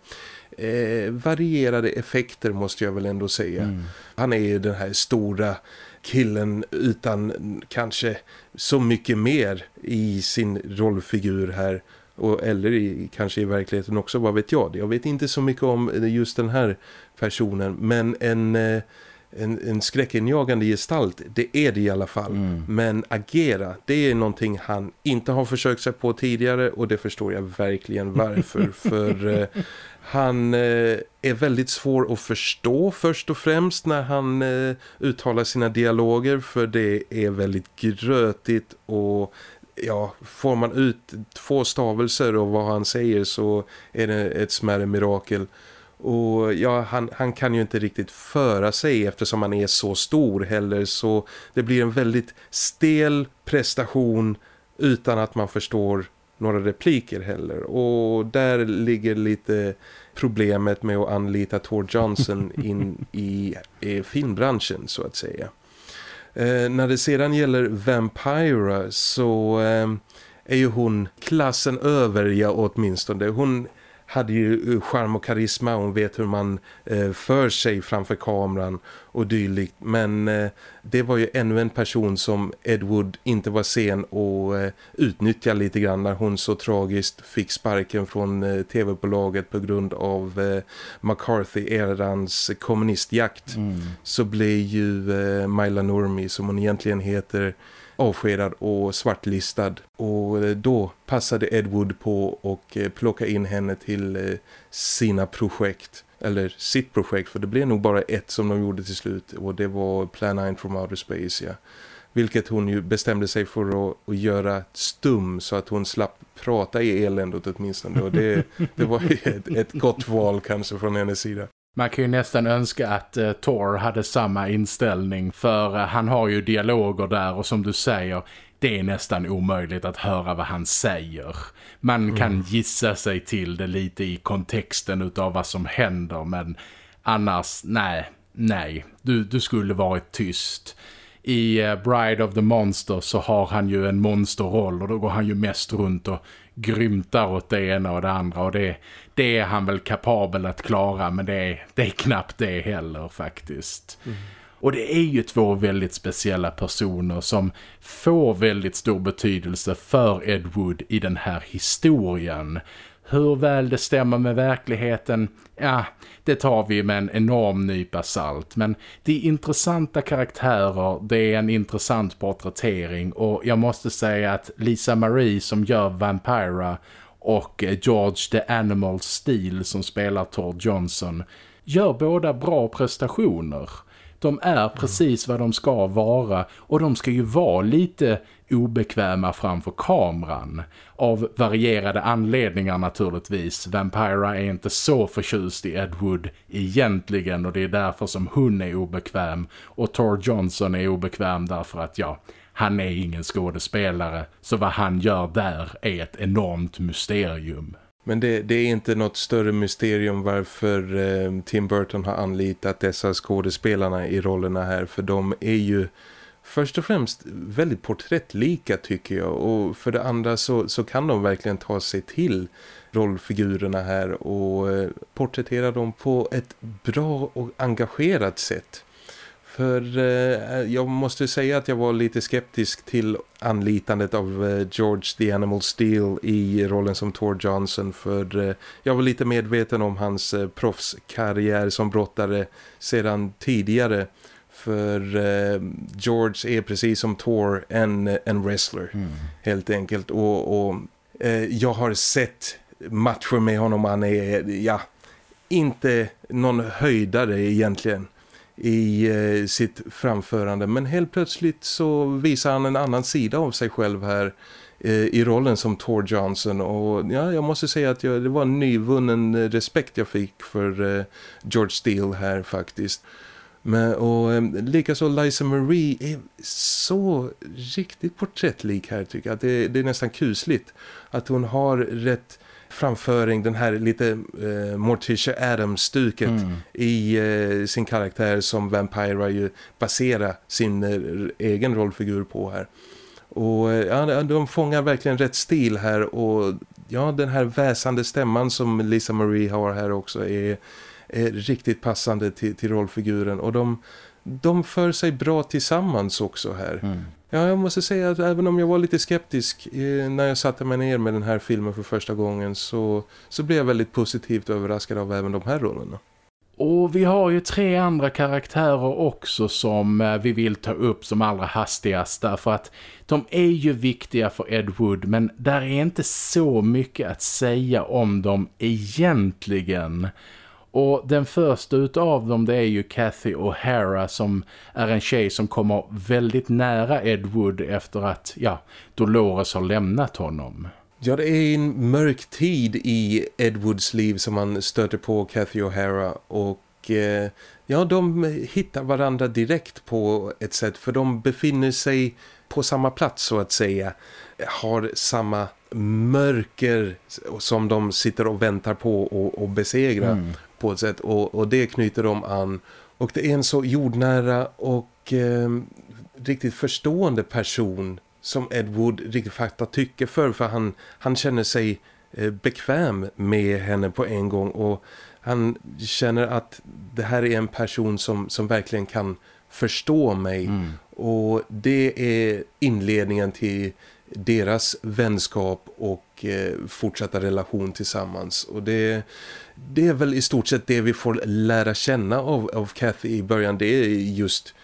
eh, varierade effekter måste jag väl ändå säga. Mm. Han är ju den här stora killen utan kanske så mycket mer i sin rollfigur här. Och, eller i, kanske i verkligheten också, vad vet jag. Jag vet inte så mycket om just den här personen. Men en, eh, en, en skräckinjagande gestalt, det är det i alla fall. Mm. Men agera, det är någonting han inte har försökt sig på tidigare. Och det förstår jag verkligen varför. För eh, han eh, är väldigt svår att förstå först och främst när han eh, uttalar sina dialoger. För det är väldigt grötigt och ja, får man ut två stavelser och vad han säger så är det ett smärre mirakel. Och ja, han, han kan ju inte riktigt föra sig eftersom han är så stor heller. Så det blir en väldigt stel prestation utan att man förstår några repliker heller. Och där ligger lite problemet med att anlita Tor Johnson in i, i filmbranschen så att säga. Eh, när det sedan gäller Vampira så eh, är ju hon klassen över, ja åtminstone. Hon hade ju eh, charm och karisma. Hon vet hur man eh, för sig framför kameran och dylikt. Men eh, det var ju ännu en person som Ed Wood inte var sen att eh, utnyttja lite grann när hon så tragiskt fick sparken från eh, tv-bolaget på grund av eh, McCarthy-erans kommunistjakt. Mm. Så blev ju eh, Myla Nurmi som hon egentligen heter avskedad och svartlistad och eh, då passade Edward på att eh, plocka in henne till eh, sina projekt eller sitt projekt för det blev nog bara ett som de gjorde till slut och det var Plan 9 from Outer Space ja. Vilket hon ju bestämde sig för att, att göra stum så att hon slapp prata i eländet åtminstone. Och det, det var ett, ett gott val kanske från hennes sida. Man kan ju nästan önska att uh, Thor hade samma inställning för uh, han har ju dialoger där och som du säger, det är nästan omöjligt att höra vad han säger. Man mm. kan gissa sig till det lite i kontexten utav vad som händer men annars, nej, nej, du, du skulle varit tyst. I uh, Bride of the Monster så har han ju en monsterroll och då går han ju mest runt och grymtar åt det ena och det andra och det, det är han väl kapabel att klara men det är, det är knappt det heller faktiskt. Mm. Och det är ju två väldigt speciella personer som får väldigt stor betydelse för Ed Wood i den här historien. Hur väl det stämmer med verkligheten, ja, det tar vi med en enorm nypa salt. Men det är intressanta karaktärer, det är en intressant porträttering och jag måste säga att Lisa Marie som gör Vampira och eh, George the Animal Steel som spelar Todd Johnson gör båda bra prestationer. De är precis vad de ska vara och de ska ju vara lite obekväma framför kameran. Av varierade anledningar naturligtvis. Vampira är inte så förtjust i Ed Wood egentligen och det är därför som hon är obekväm. Och Tor Johnson är obekväm därför att ja, han är ingen skådespelare. Så vad han gör där är ett enormt mysterium. Men det, det, är inte något större mysterium varför eh, Tim Burton har anlitat dessa skådespelarna i rollerna här. För de är ju först och främst väldigt porträttlika tycker jag. Och för det andra så, så kan de verkligen ta sig till rollfigurerna här och eh, porträttera dem på ett bra och engagerat sätt. För eh, jag måste säga att jag var lite skeptisk till anlitandet av eh, George the Animal Steel i rollen som Tor Johnson. För eh, jag var lite medveten om hans eh, proffskarriär som brottare sedan tidigare. För eh, George är precis som Thor en, en wrestler mm. helt enkelt. Och, och eh, jag har sett matcher med honom. Han är ja, inte någon höjdare egentligen i eh, sitt framförande. Men helt plötsligt så visar han en annan sida av sig själv här eh, i rollen som Tor Johnson. Och ja, jag måste säga att jag, det var en nyvunnen respekt jag fick för eh, George Steele här faktiskt. Men, och eh, likaså Liza Marie är så riktigt porträttlik här tycker jag. Det, det är nästan kusligt att hon har rätt framföring, den här lite eh, Morticia Adams-stuket mm. i eh, sin karaktär som Vampira ju baserar sin eh, egen rollfigur på här. Och eh, ja, de fångar verkligen rätt stil här och ja, den här väsande stämman som Lisa Marie har här också är är riktigt passande till, till rollfiguren och de, de för sig bra tillsammans också här. Mm. Ja, jag måste säga att även om jag var lite skeptisk eh, när jag satte mig ner med den här filmen för första gången så, så blev jag väldigt positivt överraskad av även de här rollerna. Och vi har ju tre andra karaktärer också som eh, vi vill ta upp som allra hastigast därför att de är ju viktiga för Ed Wood men där är inte så mycket att säga om dem egentligen. Och den första utav dem det är ju Kathy O'Hara som är en tjej som kommer väldigt nära Ed Wood efter att ja, Dolores har lämnat honom. Ja, det är en mörk tid i Ed Woods liv som man stöter på Kathy O'Hara och eh, ja, de hittar varandra direkt på ett sätt för de befinner sig på samma plats så att säga har samma mörker som de sitter och väntar på och, och besegra mm. På ett sätt och, och det knyter de an. Och det är en så jordnära och eh, riktigt förstående person som Ed Wood riktigt faktiskt tycker för för han, han känner sig eh, bekväm med henne på en gång. Och han känner att det här är en person som, som verkligen kan förstå mig. Mm. och det är inledningen till deras vänskap och eh, fortsatta relation tillsammans. Och det, det är väl i stort sett det vi får lära känna av, av Kathy i början det är just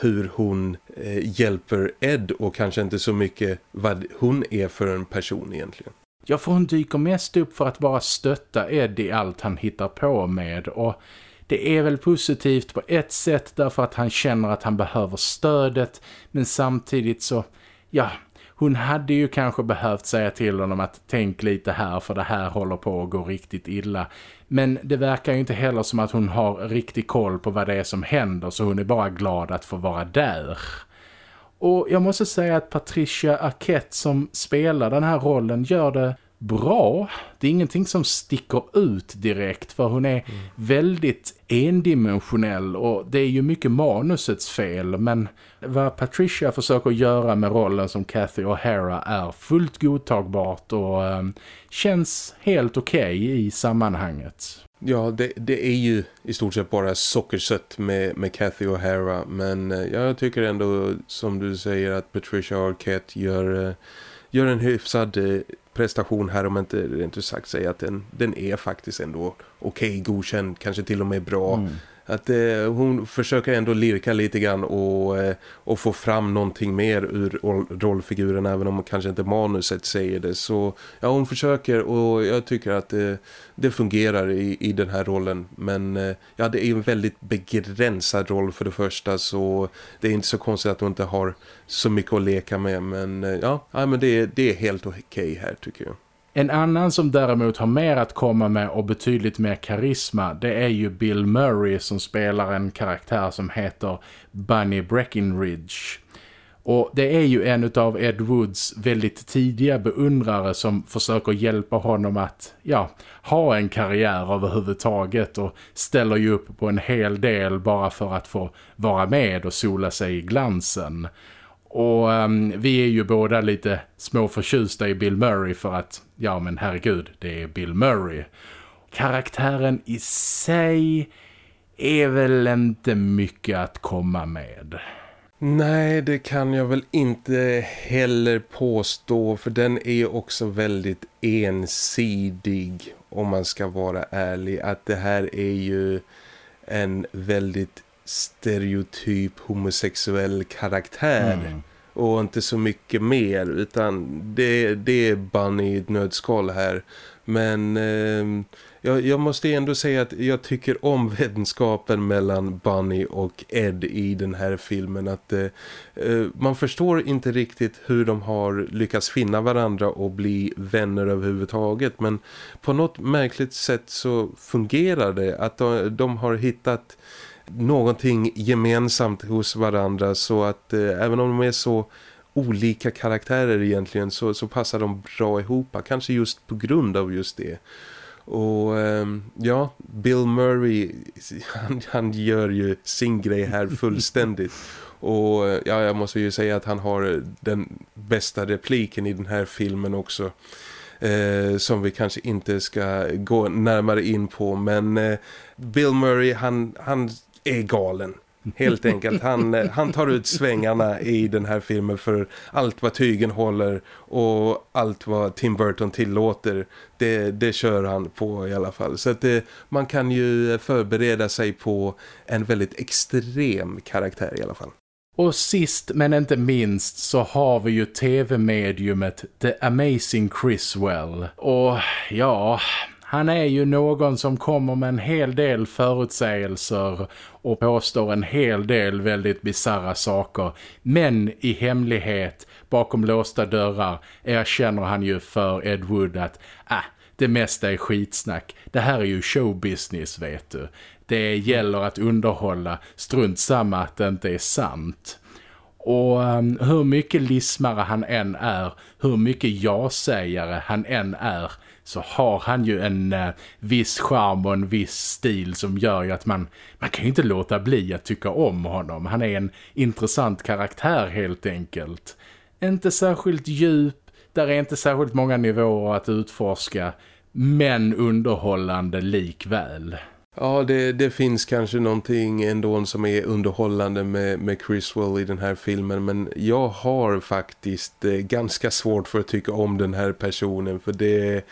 hur hon eh, hjälper Ed och kanske inte så mycket vad hon är för en person egentligen. Ja, för hon dyker mest upp för att bara stötta Ed i allt han hittar på med och det är väl positivt på ett sätt därför att han känner att han behöver stödet men samtidigt så, ja, hon hade ju kanske behövt säga till honom att tänk lite här för det här håller på att gå riktigt illa. Men det verkar ju inte heller som att hon har riktig koll på vad det är som händer så hon är bara glad att få vara där. Och jag måste säga att Patricia Arquette som spelar den här rollen gör det bra. Det är ingenting som sticker ut direkt för hon är mm. väldigt endimensionell och det är ju mycket manusets fel men vad Patricia försöker göra med rollen som Kathy O'Hara är fullt godtagbart och um, känns helt okej okay i sammanhanget. Ja, det, det, är ju i stort sett bara sockersött med, med Kathy O'Hara men uh, jag tycker ändå som du säger att Patricia Arquette gör, uh, gör en hyfsad eh, prestation här om inte rent ut sagt säga att den, den är faktiskt ändå okej, okay, godkänd, kanske till och med bra. Mm att eh, hon försöker ändå lirka lite grann och, eh, och få fram någonting mer ur rollfiguren även om kanske inte manuset säger det. Så ja, hon försöker och jag tycker att det, eh, det fungerar i, i den här rollen. Men eh, ja, det är en väldigt begränsad roll för det första så det är inte så konstigt att hon inte har så mycket att leka med. Men eh, ja, ja men det, det är helt okej okay här tycker jag. En annan som däremot har mer att komma med och betydligt mer karisma det är ju Bill Murray som spelar en karaktär som heter Bunny Breckinridge. Och det är ju en av Ed Woods väldigt tidiga beundrare som försöker hjälpa honom att ja, ha en karriär överhuvudtaget och ställer ju upp på en hel del bara för att få vara med och sola sig i glansen. Och um, vi är ju båda lite små förtjusta i Bill Murray för att, ja men herregud, det är Bill Murray. Karaktären i sig är väl inte mycket att komma med. Nej, det kan jag väl inte heller påstå för den är också väldigt ensidig om man ska vara ärlig. Att det här är ju en väldigt stereotyp homosexuell karaktär. Mm. Och inte så mycket mer utan det, det är Bunny i ett nödskal här. Men eh, jag, jag, måste ändå säga att jag tycker om vänskapen mellan Bunny och Ed i den här filmen. Att eh, eh, man förstår inte riktigt hur de har lyckats finna varandra och bli vänner överhuvudtaget. Men på något märkligt sätt så fungerar det att de, de har hittat någonting gemensamt hos varandra så att eh, även om de är så olika karaktärer egentligen så, så passar de bra ihop. Kanske just på grund av just det. Och eh, ja, Bill Murray han, han gör ju sin grej här fullständigt. Och ja, jag måste ju säga att han har den bästa repliken i den här filmen också. eh, som vi kanske inte ska gå närmare in på. Men eh, Bill Murray, han, han är galen. Helt enkelt. Han, eh, han tar ut svängarna i den här filmen för allt vad tygen håller och allt vad Tim Burton tillåter. Det, det kör han på i alla fall. Så att det, man kan ju förbereda sig på en väldigt extrem karaktär i alla fall. Och sist men inte minst så har vi ju tv-mediumet The Amazing Chriswell. Och ja, han är ju någon som kommer med en hel del förutsägelser och påstår en hel del väldigt bizarra saker. Men i hemlighet, bakom låsta dörrar, erkänner han ju för Ed Wood att ah, det mesta är skitsnack. Det här är ju showbusiness vet du. Det gäller att underhålla, strunt samma att det inte är sant. Och um, hur mycket lismare han än är, hur mycket ja-sägare han än är så har han ju en eh, viss charm och en viss stil som gör ju att man, man kan ju inte låta bli att tycka om honom. Han är en intressant karaktär helt enkelt. Inte särskilt djup, där är inte särskilt många nivåer att utforska, men underhållande likväl. Ja, det, det finns kanske någonting ändå som är underhållande med, med Chriswell i den här filmen. Men jag har faktiskt eh, ganska svårt för att tycka om den här personen. För det,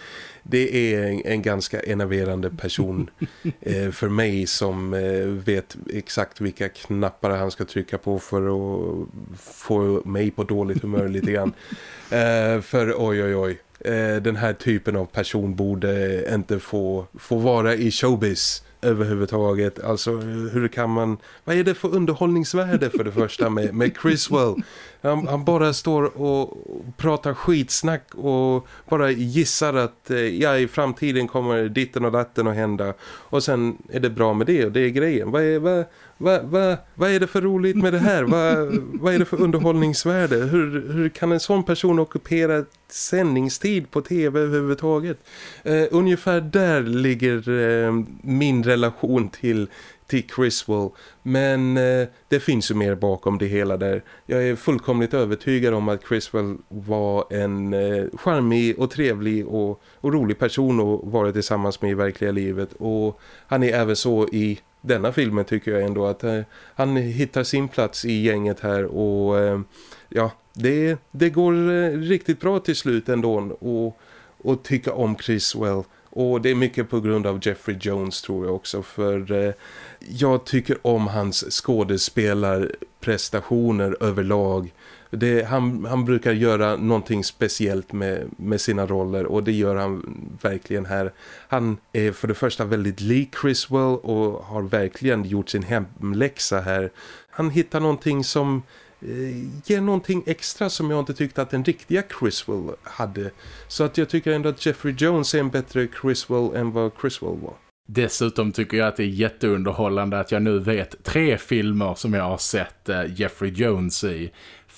det är en, en ganska enerverande person eh, för mig som eh, vet exakt vilka knappar han ska trycka på för att få mig på dåligt humör lite grann. Eh, för oj oj oj. Eh, den här typen av person borde inte få, få vara i showbiz överhuvudtaget. Alltså hur kan man... Vad är det för underhållningsvärde för det första med, med Chriswell? Han, han, bara står och pratar skitsnack och bara gissar att eh, ja, i framtiden kommer ditten och datten att hända. Och sen är det bra med det och det är grejen. Vad är, vad, vad, va, va är det för roligt med det här? Vad, va är det för underhållningsvärde? Hur, hur kan en sån person ockupera sändningstid på tv överhuvudtaget? Eh, ungefär där ligger eh, min relation till till Criswell. Men eh, det finns ju mer bakom det hela där. Jag är fullkomligt övertygad om att Criswell var en eh, charmig och trevlig och, och rolig person att vara tillsammans med i verkliga livet. Och han är även så i denna filmen tycker jag ändå att eh, han hittar sin plats i gänget här och eh, ja, det, det går eh, riktigt bra till slut ändå och, och tycka om Criswell. Och det är mycket på grund av Jeffrey Jones tror jag också för eh, jag tycker om hans skådespelarprestationer överlag. Det, han, han brukar göra någonting speciellt med, med sina roller och det gör han verkligen här. Han är för det första väldigt lik Criswell och har verkligen gjort sin hemläxa här. Han hittar någonting som eh, ger någonting extra som jag inte tyckte att den riktiga Criswell hade. Så att jag tycker ändå att Jeffrey Jones är en bättre Criswell än vad Criswell var. Dessutom tycker jag att det är jätteunderhållande att jag nu vet tre filmer som jag har sett eh, Jeffrey Jones i.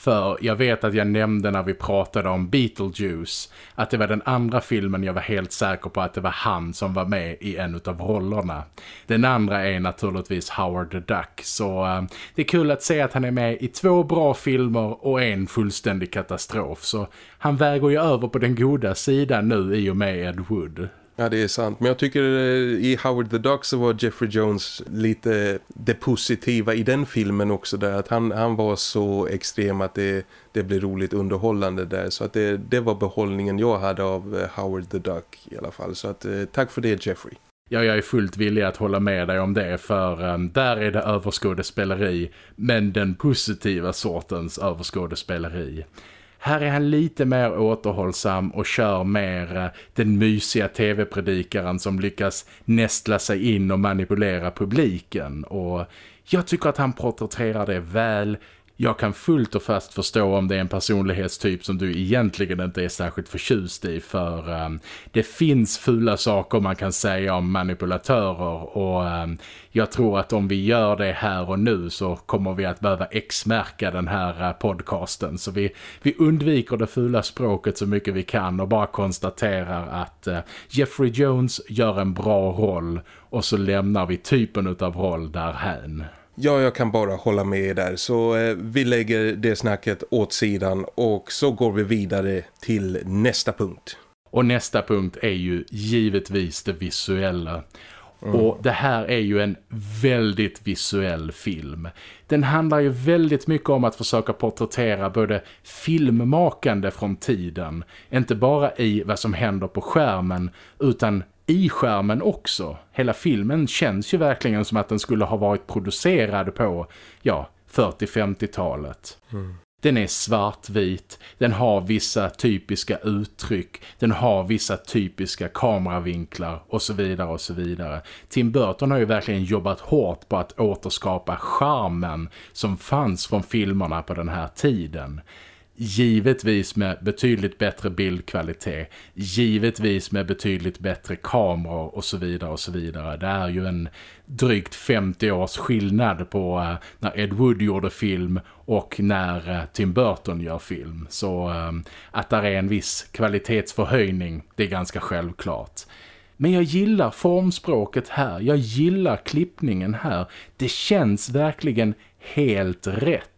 För jag vet att jag nämnde när vi pratade om Beetlejuice att det var den andra filmen jag var helt säker på att det var han som var med i en av rollerna. Den andra är naturligtvis Howard the Duck så uh, det är kul att se att han är med i två bra filmer och en fullständig katastrof så han väger ju över på den goda sidan nu i och med Ed Wood. Ja, det är sant. Men jag tycker eh, i Howard the Duck så var Jeffrey Jones lite det positiva i den filmen också. Där att han, han var så extrem att det, det blev roligt underhållande där. Så att det, det var behållningen jag hade av eh, Howard the Duck i alla fall. Så att eh, tack för det Jeffrey. Ja, jag är fullt villig att hålla med dig om det för um, där är det överskådespeleri men den positiva sortens överskådespeleri. Här är han lite mer återhållsam och kör mer eh, den mysiga tv-predikaren som lyckas nästla sig in och manipulera publiken. Och jag tycker att han porträtterar det väl. Jag kan fullt och fast förstå om det är en personlighetstyp som du egentligen inte är särskilt förtjust i för um, det finns fula saker man kan säga om manipulatörer och um, jag tror att om vi gör det här och nu så kommer vi att behöva X-märka den här uh, podcasten så vi, vi undviker det fula språket så mycket vi kan och bara konstaterar att uh, Jeffrey Jones gör en bra roll och så lämnar vi typen av roll därhän. Ja, jag kan bara hålla med där. Så eh, vi lägger det snacket åt sidan och så går vi vidare till nästa punkt. Och nästa punkt är ju givetvis det visuella. Mm. Och det här är ju en väldigt visuell film. Den handlar ju väldigt mycket om att försöka porträttera både filmmakande från tiden. Inte bara i vad som händer på skärmen utan i skärmen också. Hela filmen känns ju verkligen som att den skulle ha varit producerad på, ja, 40-50-talet. Mm. Den är svartvit, den har vissa typiska uttryck, den har vissa typiska kameravinklar och så vidare och så vidare. Tim Burton har ju verkligen jobbat hårt på att återskapa charmen som fanns från filmerna på den här tiden. Givetvis med betydligt bättre bildkvalitet. Givetvis med betydligt bättre kameror och så vidare och så vidare. Det är ju en drygt 50 års skillnad på uh, när Ed Wood gjorde film och när uh, Tim Burton gör film. Så uh, att det är en viss kvalitetsförhöjning, det är ganska självklart. Men jag gillar formspråket här. Jag gillar klippningen här. Det känns verkligen helt rätt.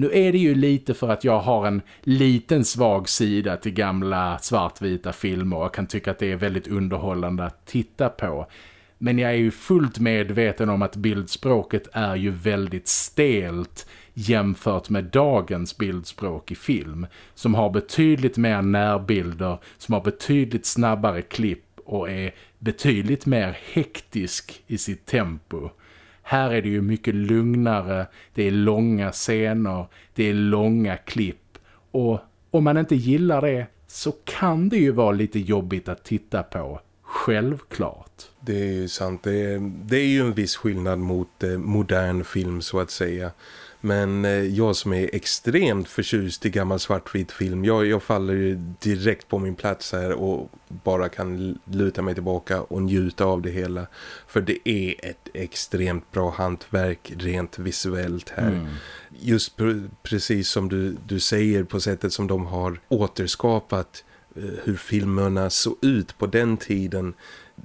Nu är det ju lite för att jag har en liten svag sida till gamla svartvita filmer och kan tycka att det är väldigt underhållande att titta på. Men jag är ju fullt medveten om att bildspråket är ju väldigt stelt jämfört med dagens bildspråk i film som har betydligt mer närbilder, som har betydligt snabbare klipp och är betydligt mer hektisk i sitt tempo. Här är det ju mycket lugnare, det är långa scener, det är långa klipp och om man inte gillar det så kan det ju vara lite jobbigt att titta på, självklart. Det är ju sant, det är, det är ju en viss skillnad mot eh, modern film så att säga. Men eh, jag som är extremt förtjust i gammal svartvit film, jag, jag faller direkt på min plats här och bara kan luta mig tillbaka och njuta av det hela. För det är ett extremt bra hantverk rent visuellt här. Mm. Just pr precis som du, du säger på sättet som de har återskapat eh, hur filmerna såg ut på den tiden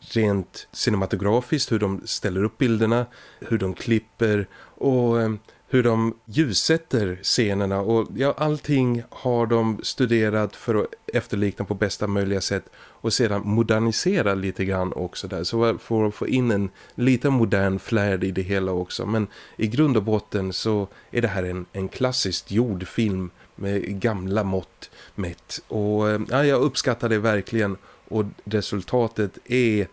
rent cinematografiskt, hur de ställer upp bilderna, hur de klipper och eh, hur de ljussätter scenerna. Och ja, allting har de studerat för att efterlikna på bästa möjliga sätt och sedan modernisera lite grann också där. Så för att få in en lite modern flärd i det hela också. Men i grund och botten så är det här en, en klassiskt gjord film med gamla mått mätt. Och eh, ja, jag uppskattar det verkligen och resultatet är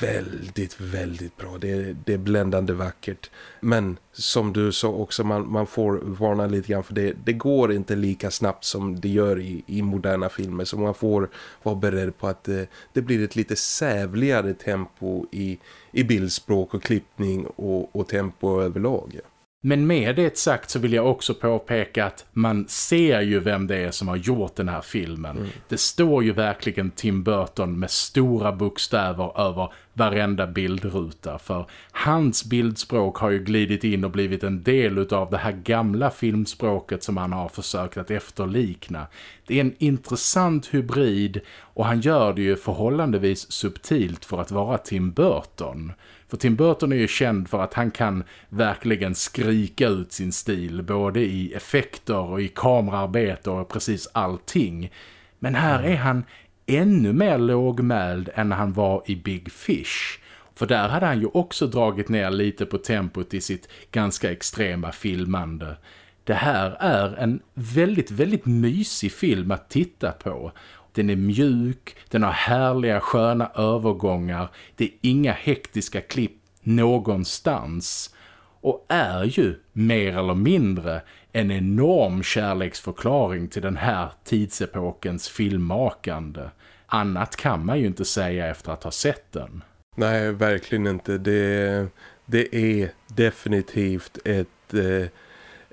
väldigt, väldigt bra. Det är, det är bländande vackert. Men som du sa också, man, man får varna lite grann för det. Det går inte lika snabbt som det gör i, i moderna filmer. Så man får vara beredd på att det, det blir ett lite sävligare tempo i, i bildspråk och klippning och, och tempo överlag. Men med det sagt så vill jag också påpeka att man ser ju vem det är som har gjort den här filmen. Mm. Det står ju verkligen Tim Burton med stora bokstäver över varenda bildruta. För hans bildspråk har ju glidit in och blivit en del av det här gamla filmspråket som han har försökt att efterlikna. Det är en intressant hybrid och han gör det ju förhållandevis subtilt för att vara Tim Burton. För Tim Burton är ju känd för att han kan verkligen skrika ut sin stil både i effekter och i kamerarbete och precis allting. Men här mm. är han ännu mer lågmäld än han var i Big Fish. För där hade han ju också dragit ner lite på tempot i sitt ganska extrema filmande. Det här är en väldigt, väldigt mysig film att titta på. Den är mjuk, den har härliga sköna övergångar, det är inga hektiska klipp någonstans och är ju mer eller mindre en enorm kärleksförklaring till den här tidsepokens filmmakande. Annat kan man ju inte säga efter att ha sett den. Nej, verkligen inte. Det, det är definitivt ett... Eh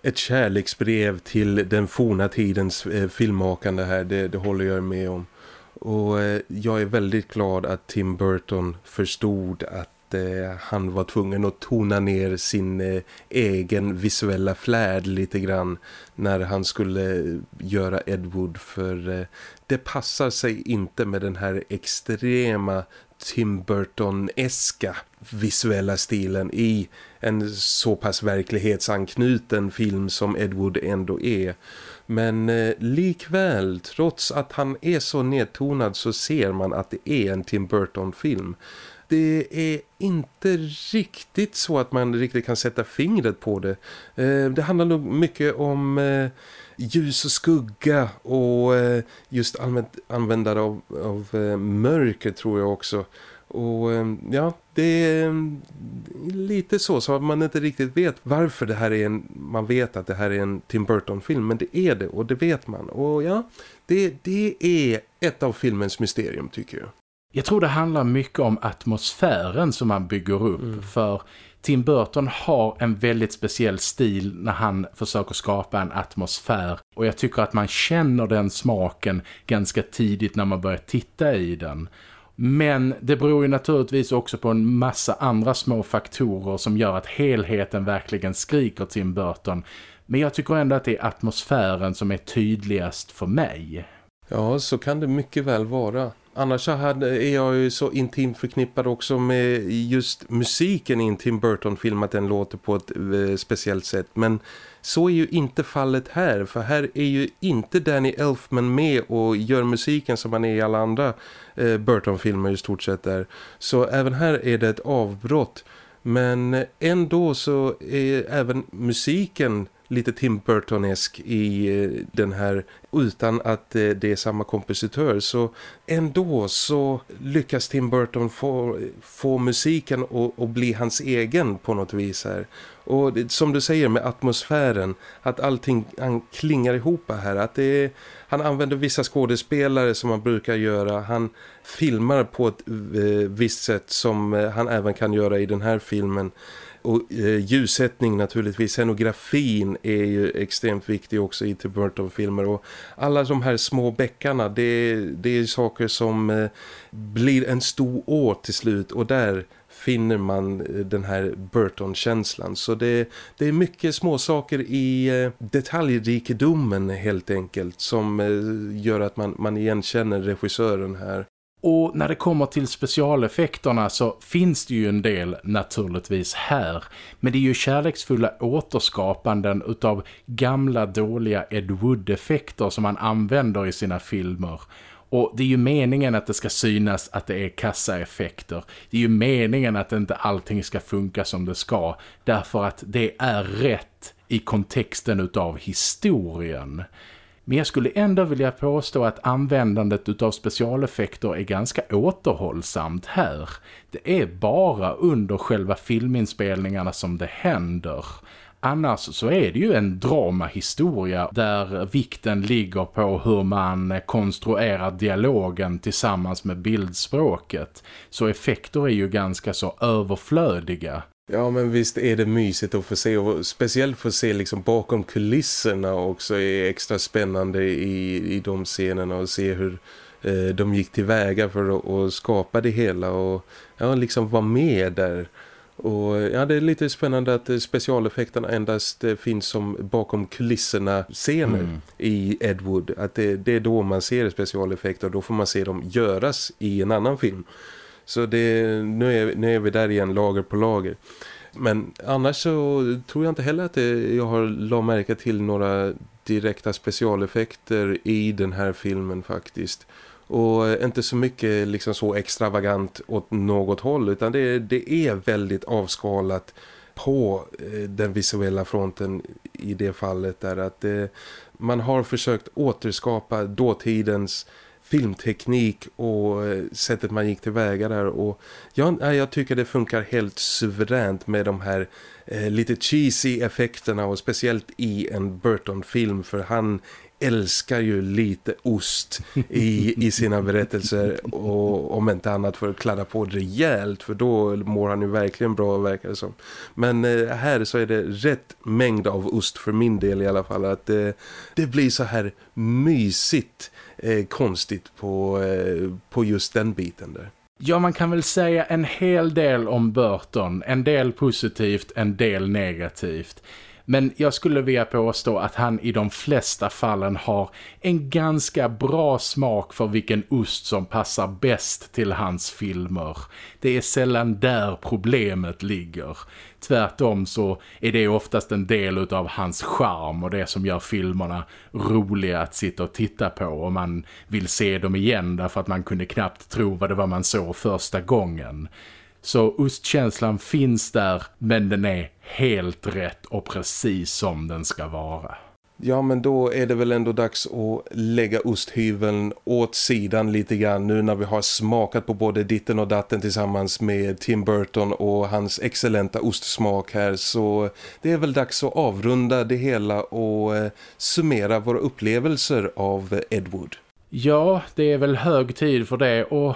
ett kärleksbrev till den forna tidens eh, filmmakande här, det, det håller jag med om. Och eh, jag är väldigt glad att Tim Burton förstod att eh, han var tvungen att tona ner sin eh, egen visuella flärd lite grann när han skulle göra Ed Wood för eh, det passar sig inte med den här extrema Tim Burton-eska visuella stilen i en så pass verklighetsanknuten film som Ed Wood ändå är. Men eh, likväl, trots att han är så nedtonad så ser man att det är en Tim Burton-film. Det är inte riktigt så att man riktigt kan sätta fingret på det. Eh, det handlar nog mycket om... Eh, ljus och skugga och eh, just användare av, av eh, mörker tror jag också. Och eh, ja, det är lite så så att man inte riktigt vet varför det här är en, man vet att det här är en Tim Burton-film men det är det och det vet man. Och ja, det, det är ett av filmens mysterium tycker jag. Jag tror det handlar mycket om atmosfären som man bygger upp mm. för Tim Burton har en väldigt speciell stil när han försöker skapa en atmosfär och jag tycker att man känner den smaken ganska tidigt när man börjar titta i den. Men det beror ju naturligtvis också på en massa andra små faktorer som gör att helheten verkligen skriker Tim Burton. Men jag tycker ändå att det är atmosfären som är tydligast för mig. Ja, så kan det mycket väl vara. Annars är jag ju så intimt förknippad också med just musiken i en Tim Burton-film att den låter på ett eh, speciellt sätt. Men så är ju inte fallet här för här är ju inte Danny Elfman med och gör musiken som han är i alla andra eh, Burton-filmer i stort sett där. Så även här är det ett avbrott. Men eh, ändå så är även musiken lite Tim Burtonesk i eh, den här utan att eh, det är samma kompositör så ändå så lyckas Tim Burton få, få musiken att bli hans egen på något vis här. Och det, som du säger med atmosfären, att allting han klingar ihop här. Att det är, han använder vissa skådespelare som han brukar göra. Han filmar på ett eh, visst sätt som eh, han även kan göra i den här filmen. Och eh, ljussättning naturligtvis, scenografin är ju extremt viktig också i Tim Burton-filmer och alla de här små bäckarna, det, det är saker som eh, blir en stor år till slut och där finner man eh, den här Burton-känslan. Så det, det är mycket små saker i eh, detaljrikedomen helt enkelt som eh, gör att man, man igenkänner regissören här. Och när det kommer till specialeffekterna så finns det ju en del naturligtvis här. Men det är ju kärleksfulla återskapanden utav gamla dåliga Ed Wood-effekter som man använder i sina filmer. Och det är ju meningen att det ska synas att det är kassaeffekter. Det är ju meningen att inte allting ska funka som det ska. Därför att det är rätt i kontexten utav historien. Men jag skulle ändå vilja påstå att användandet utav specialeffekter är ganska återhållsamt här. Det är bara under själva filminspelningarna som det händer. Annars så är det ju en dramahistoria där vikten ligger på hur man konstruerar dialogen tillsammans med bildspråket. Så effekter är ju ganska så överflödiga. Ja men visst är det mysigt att få se och speciellt få se liksom bakom kulisserna också är extra spännande i, i de scenerna och se hur eh, de gick tillväga för att, att skapa det hela och ja, liksom vara med där. Och ja, det är lite spännande att eh, specialeffekterna endast eh, finns som bakom kulisserna scener mm. i Ed Wood. Att det, det, är då man ser specialeffekter och då får man se dem göras i en annan film. Så det, nu, är, nu är vi där igen lager på lager. Men annars så tror jag inte heller att det, jag har la märke till några direkta specialeffekter i den här filmen faktiskt. Och inte så mycket liksom så extravagant åt något håll utan det, det är väldigt avskalat på eh, den visuella fronten i det fallet där att det, man har försökt återskapa dåtidens filmteknik och eh, sättet man gick tillväga där och jag, jag tycker det funkar helt suveränt med de här eh, lite cheesy effekterna och speciellt i en Burton-film för han älskar ju lite ost i, i sina berättelser och om inte annat för att kladda på rejält för då mår han ju verkligen bra verkar det som. Men eh, här så är det rätt mängd av ost för min del i alla fall att eh, det blir så här mysigt eh, konstigt på, eh, på just den biten där. Ja, man kan väl säga en hel del om Burton. En del positivt, en del negativt. Men jag skulle vilja påstå att han i de flesta fallen har en ganska bra smak för vilken ost som passar bäst till hans filmer. Det är sällan där problemet ligger. Tvärtom så är det oftast en del av hans charm och det som gör filmerna roliga att sitta och titta på och man vill se dem igen därför att man kunde knappt tro vad det var man såg första gången. Så ostkänslan finns där men den är helt rätt och precis som den ska vara. Ja men då är det väl ändå dags att lägga osthyveln åt sidan lite grann nu när vi har smakat på både ditten och datten tillsammans med Tim Burton och hans excellenta ostsmak här så det är väl dags att avrunda det hela och eh, summera våra upplevelser av Ed Wood. Ja, det är väl hög tid för det och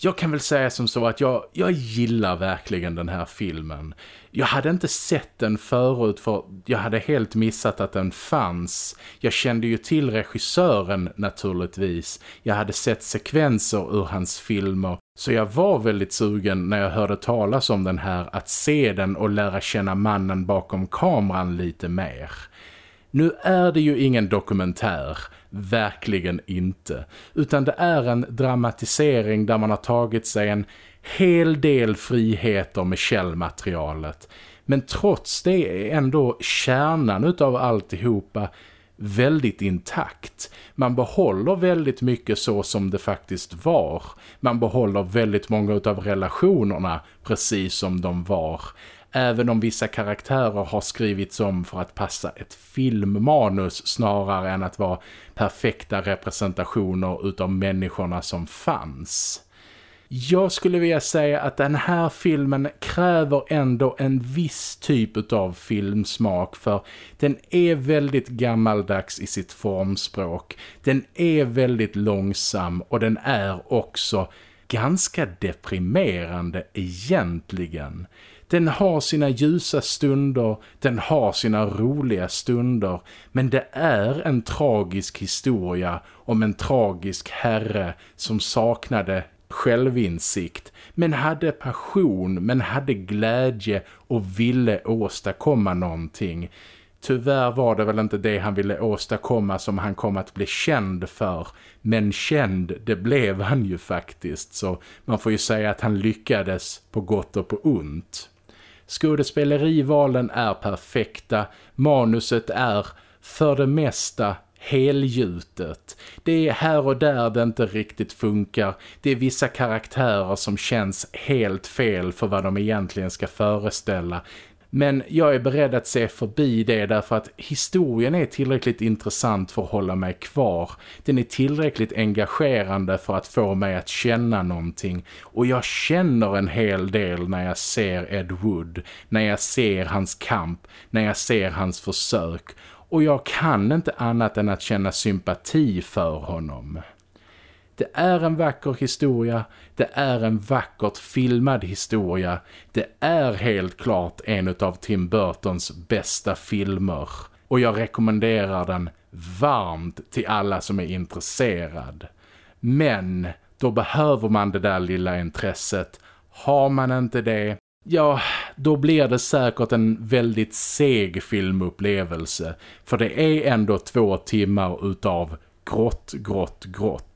jag kan väl säga som så att jag, jag gillar verkligen den här filmen. Jag hade inte sett den förut för jag hade helt missat att den fanns. Jag kände ju till regissören naturligtvis. Jag hade sett sekvenser ur hans filmer. Så jag var väldigt sugen när jag hörde talas om den här att se den och lära känna mannen bakom kameran lite mer. Nu är det ju ingen dokumentär, verkligen inte. Utan det är en dramatisering där man har tagit sig en hel del friheter med källmaterialet. Men trots det är ändå kärnan utav alltihopa väldigt intakt. Man behåller väldigt mycket så som det faktiskt var. Man behåller väldigt många utav relationerna precis som de var. Även om vissa karaktärer har skrivits om för att passa ett filmmanus snarare än att vara perfekta representationer utav människorna som fanns. Jag skulle vilja säga att den här filmen kräver ändå en viss typ av filmsmak för den är väldigt gammaldags i sitt formspråk. Den är väldigt långsam och den är också ganska deprimerande egentligen. Den har sina ljusa stunder, den har sina roliga stunder, men det är en tragisk historia om en tragisk herre som saknade självinsikt men hade passion, men hade glädje och ville åstadkomma någonting. Tyvärr var det väl inte det han ville åstadkomma som han kom att bli känd för. Men känd, det blev han ju faktiskt. Så man får ju säga att han lyckades på gott och på ont. Skådespelerivalen är perfekta. Manuset är för det mesta helgjutet. Det är här och där det inte riktigt funkar. Det är vissa karaktärer som känns helt fel för vad de egentligen ska föreställa. Men jag är beredd att se förbi det därför att historien är tillräckligt intressant för att hålla mig kvar. Den är tillräckligt engagerande för att få mig att känna någonting. Och jag känner en hel del när jag ser Ed Wood, när jag ser hans kamp, när jag ser hans försök. Och jag kan inte annat än att känna sympati för honom. Det är en vacker historia, det är en vackert filmad historia, det är helt klart en av Tim Burtons bästa filmer. Och jag rekommenderar den varmt till alla som är intresserad. Men då behöver man det där lilla intresset. Har man inte det, ja, då blir det säkert en väldigt seg filmupplevelse. För det är ändå två timmar utav grått, grått, grått.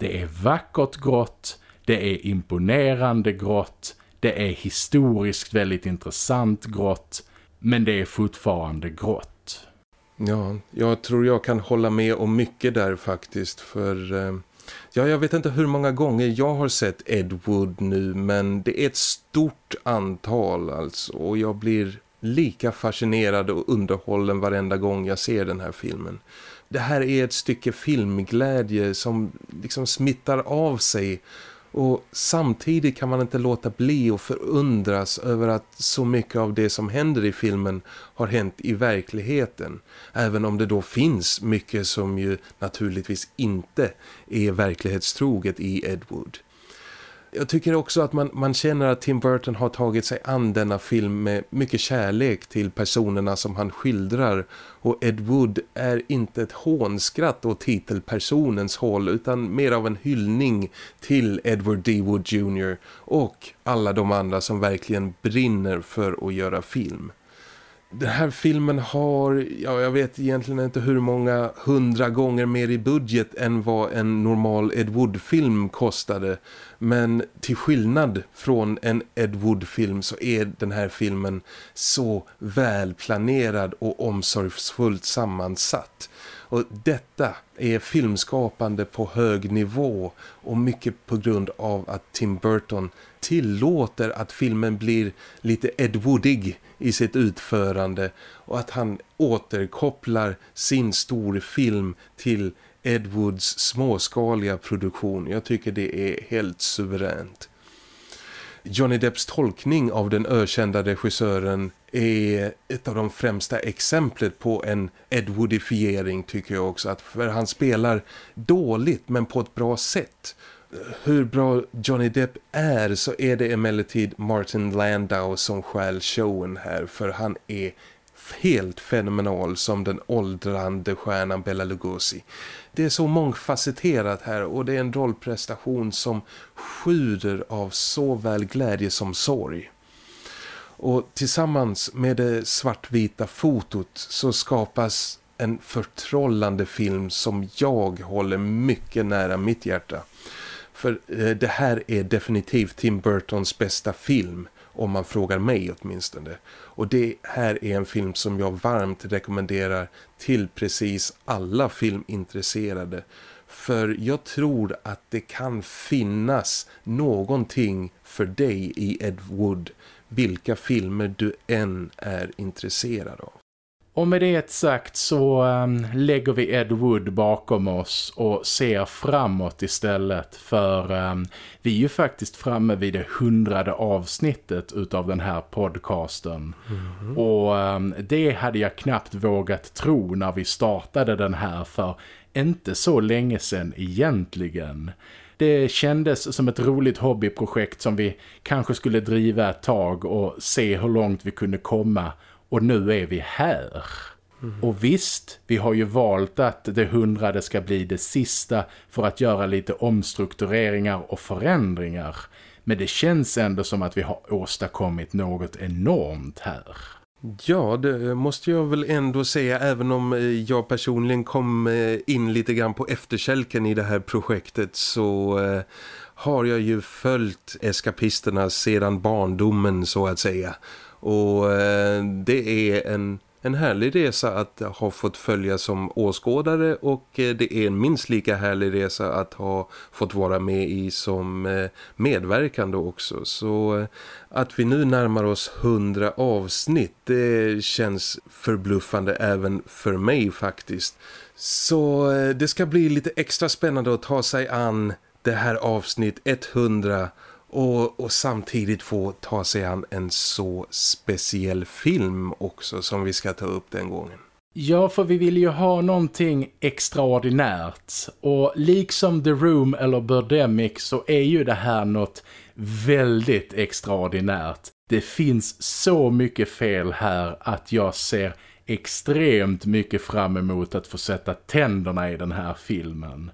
Det är vackert grått, det är imponerande grått, det är historiskt väldigt intressant grått, men det är fortfarande grått. Ja, jag tror jag kan hålla med om mycket där faktiskt för... Eh, ja, jag vet inte hur många gånger jag har sett Ed Wood nu men det är ett stort antal alltså och jag blir lika fascinerad och underhållen varenda gång jag ser den här filmen det här är ett stycke filmglädje som liksom smittar av sig och samtidigt kan man inte låta bli och förundras över att så mycket av det som händer i filmen har hänt i verkligheten. Även om det då finns mycket som ju naturligtvis inte är verklighetstroget i Edward. Wood. Jag tycker också att man, man känner att Tim Burton har tagit sig an denna film med mycket kärlek till personerna som han skildrar. Och Ed Wood är inte ett hånskratt åt titelpersonens håll utan mer av en hyllning till Edward D. Wood Jr. och alla de andra som verkligen brinner för att göra film. Den här filmen har, ja jag vet egentligen inte hur många hundra gånger mer i budget än vad en normal Ed Wood-film kostade. Men till skillnad från en Ed Wood-film så är den här filmen så välplanerad och omsorgsfullt sammansatt. Och detta är filmskapande på hög nivå och mycket på grund av att Tim Burton tillåter att filmen blir lite Ed Woodig i sitt utförande och att han återkopplar sin storfilm till Ed Woods småskaliga produktion. Jag tycker det är helt suveränt. Johnny Depps tolkning av den ökända regissören är ett av de främsta exemplet på en Edwoodifiering, tycker jag också. Att för han spelar dåligt men på ett bra sätt. Hur bra Johnny Depp är så är det emellertid Martin Landau som skäl showen här. För han är helt fenomenal som den åldrande stjärnan Bella Lugosi. Det är så mångfacetterat här och det är en rollprestation som sjuder av såväl glädje som sorg. Och tillsammans med det svartvita fotot så skapas en förtrollande film som jag håller mycket nära mitt hjärta. För eh, det här är definitivt Tim Burtons bästa film om man frågar mig åtminstone. Och det här är en film som jag varmt rekommenderar till precis alla filmintresserade. För jag tror att det kan finnas någonting för dig i Ed Wood vilka filmer du än är intresserad av. Och med det sagt så um, lägger vi Ed Wood bakom oss och ser framåt istället för um, vi är ju faktiskt framme vid det hundrade avsnittet utav den här podcasten. Mm. Och um, det hade jag knappt vågat tro när vi startade den här för inte så länge sedan egentligen. Det kändes som ett roligt hobbyprojekt som vi kanske skulle driva ett tag och se hur långt vi kunde komma och nu är vi här. Mm. Och visst, vi har ju valt att det hundrade ska bli det sista för att göra lite omstruktureringar och förändringar. Men det känns ändå som att vi har åstadkommit något enormt här. Ja, det måste jag väl ändå säga även om eh, jag personligen kom eh, in lite grann på efterkälken i det här projektet så eh, har jag ju följt eskapisterna sedan barndomen så att säga. Och eh, det är en, en härlig resa att ha fått följa som åskådare och eh, det är en minst lika härlig resa att ha fått vara med i som eh, medverkande också. Så eh, att vi nu närmar oss hundra avsnitt det känns förbluffande även för mig faktiskt. Så eh, det ska bli lite extra spännande att ta sig an det här avsnitt 100 och, och, samtidigt få ta sig an en så speciell film också som vi ska ta upp den gången. Ja, för vi vill ju ha någonting extraordinärt. Och liksom The Room eller Birdemic så är ju det här något väldigt extraordinärt. Det finns så mycket fel här att jag ser extremt mycket fram emot att få sätta tänderna i den här filmen.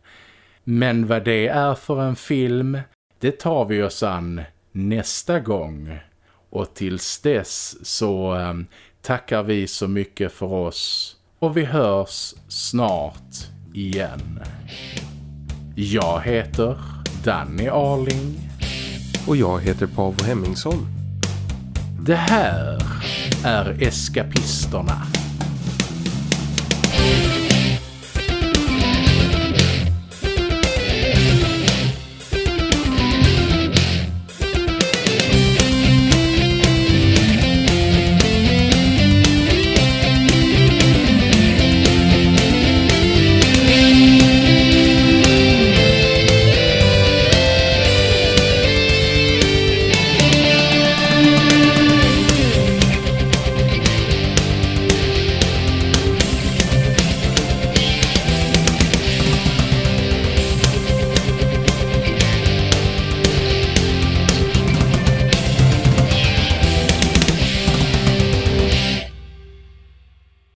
Men vad det är för en film, det tar vi oss an nästa gång. Och tills dess så um, tackar vi så mycket för oss. Och vi hörs snart igen. Jag heter Danny Arling. Och jag heter Paavo Hemmingsson. Det här är Eskapisterna.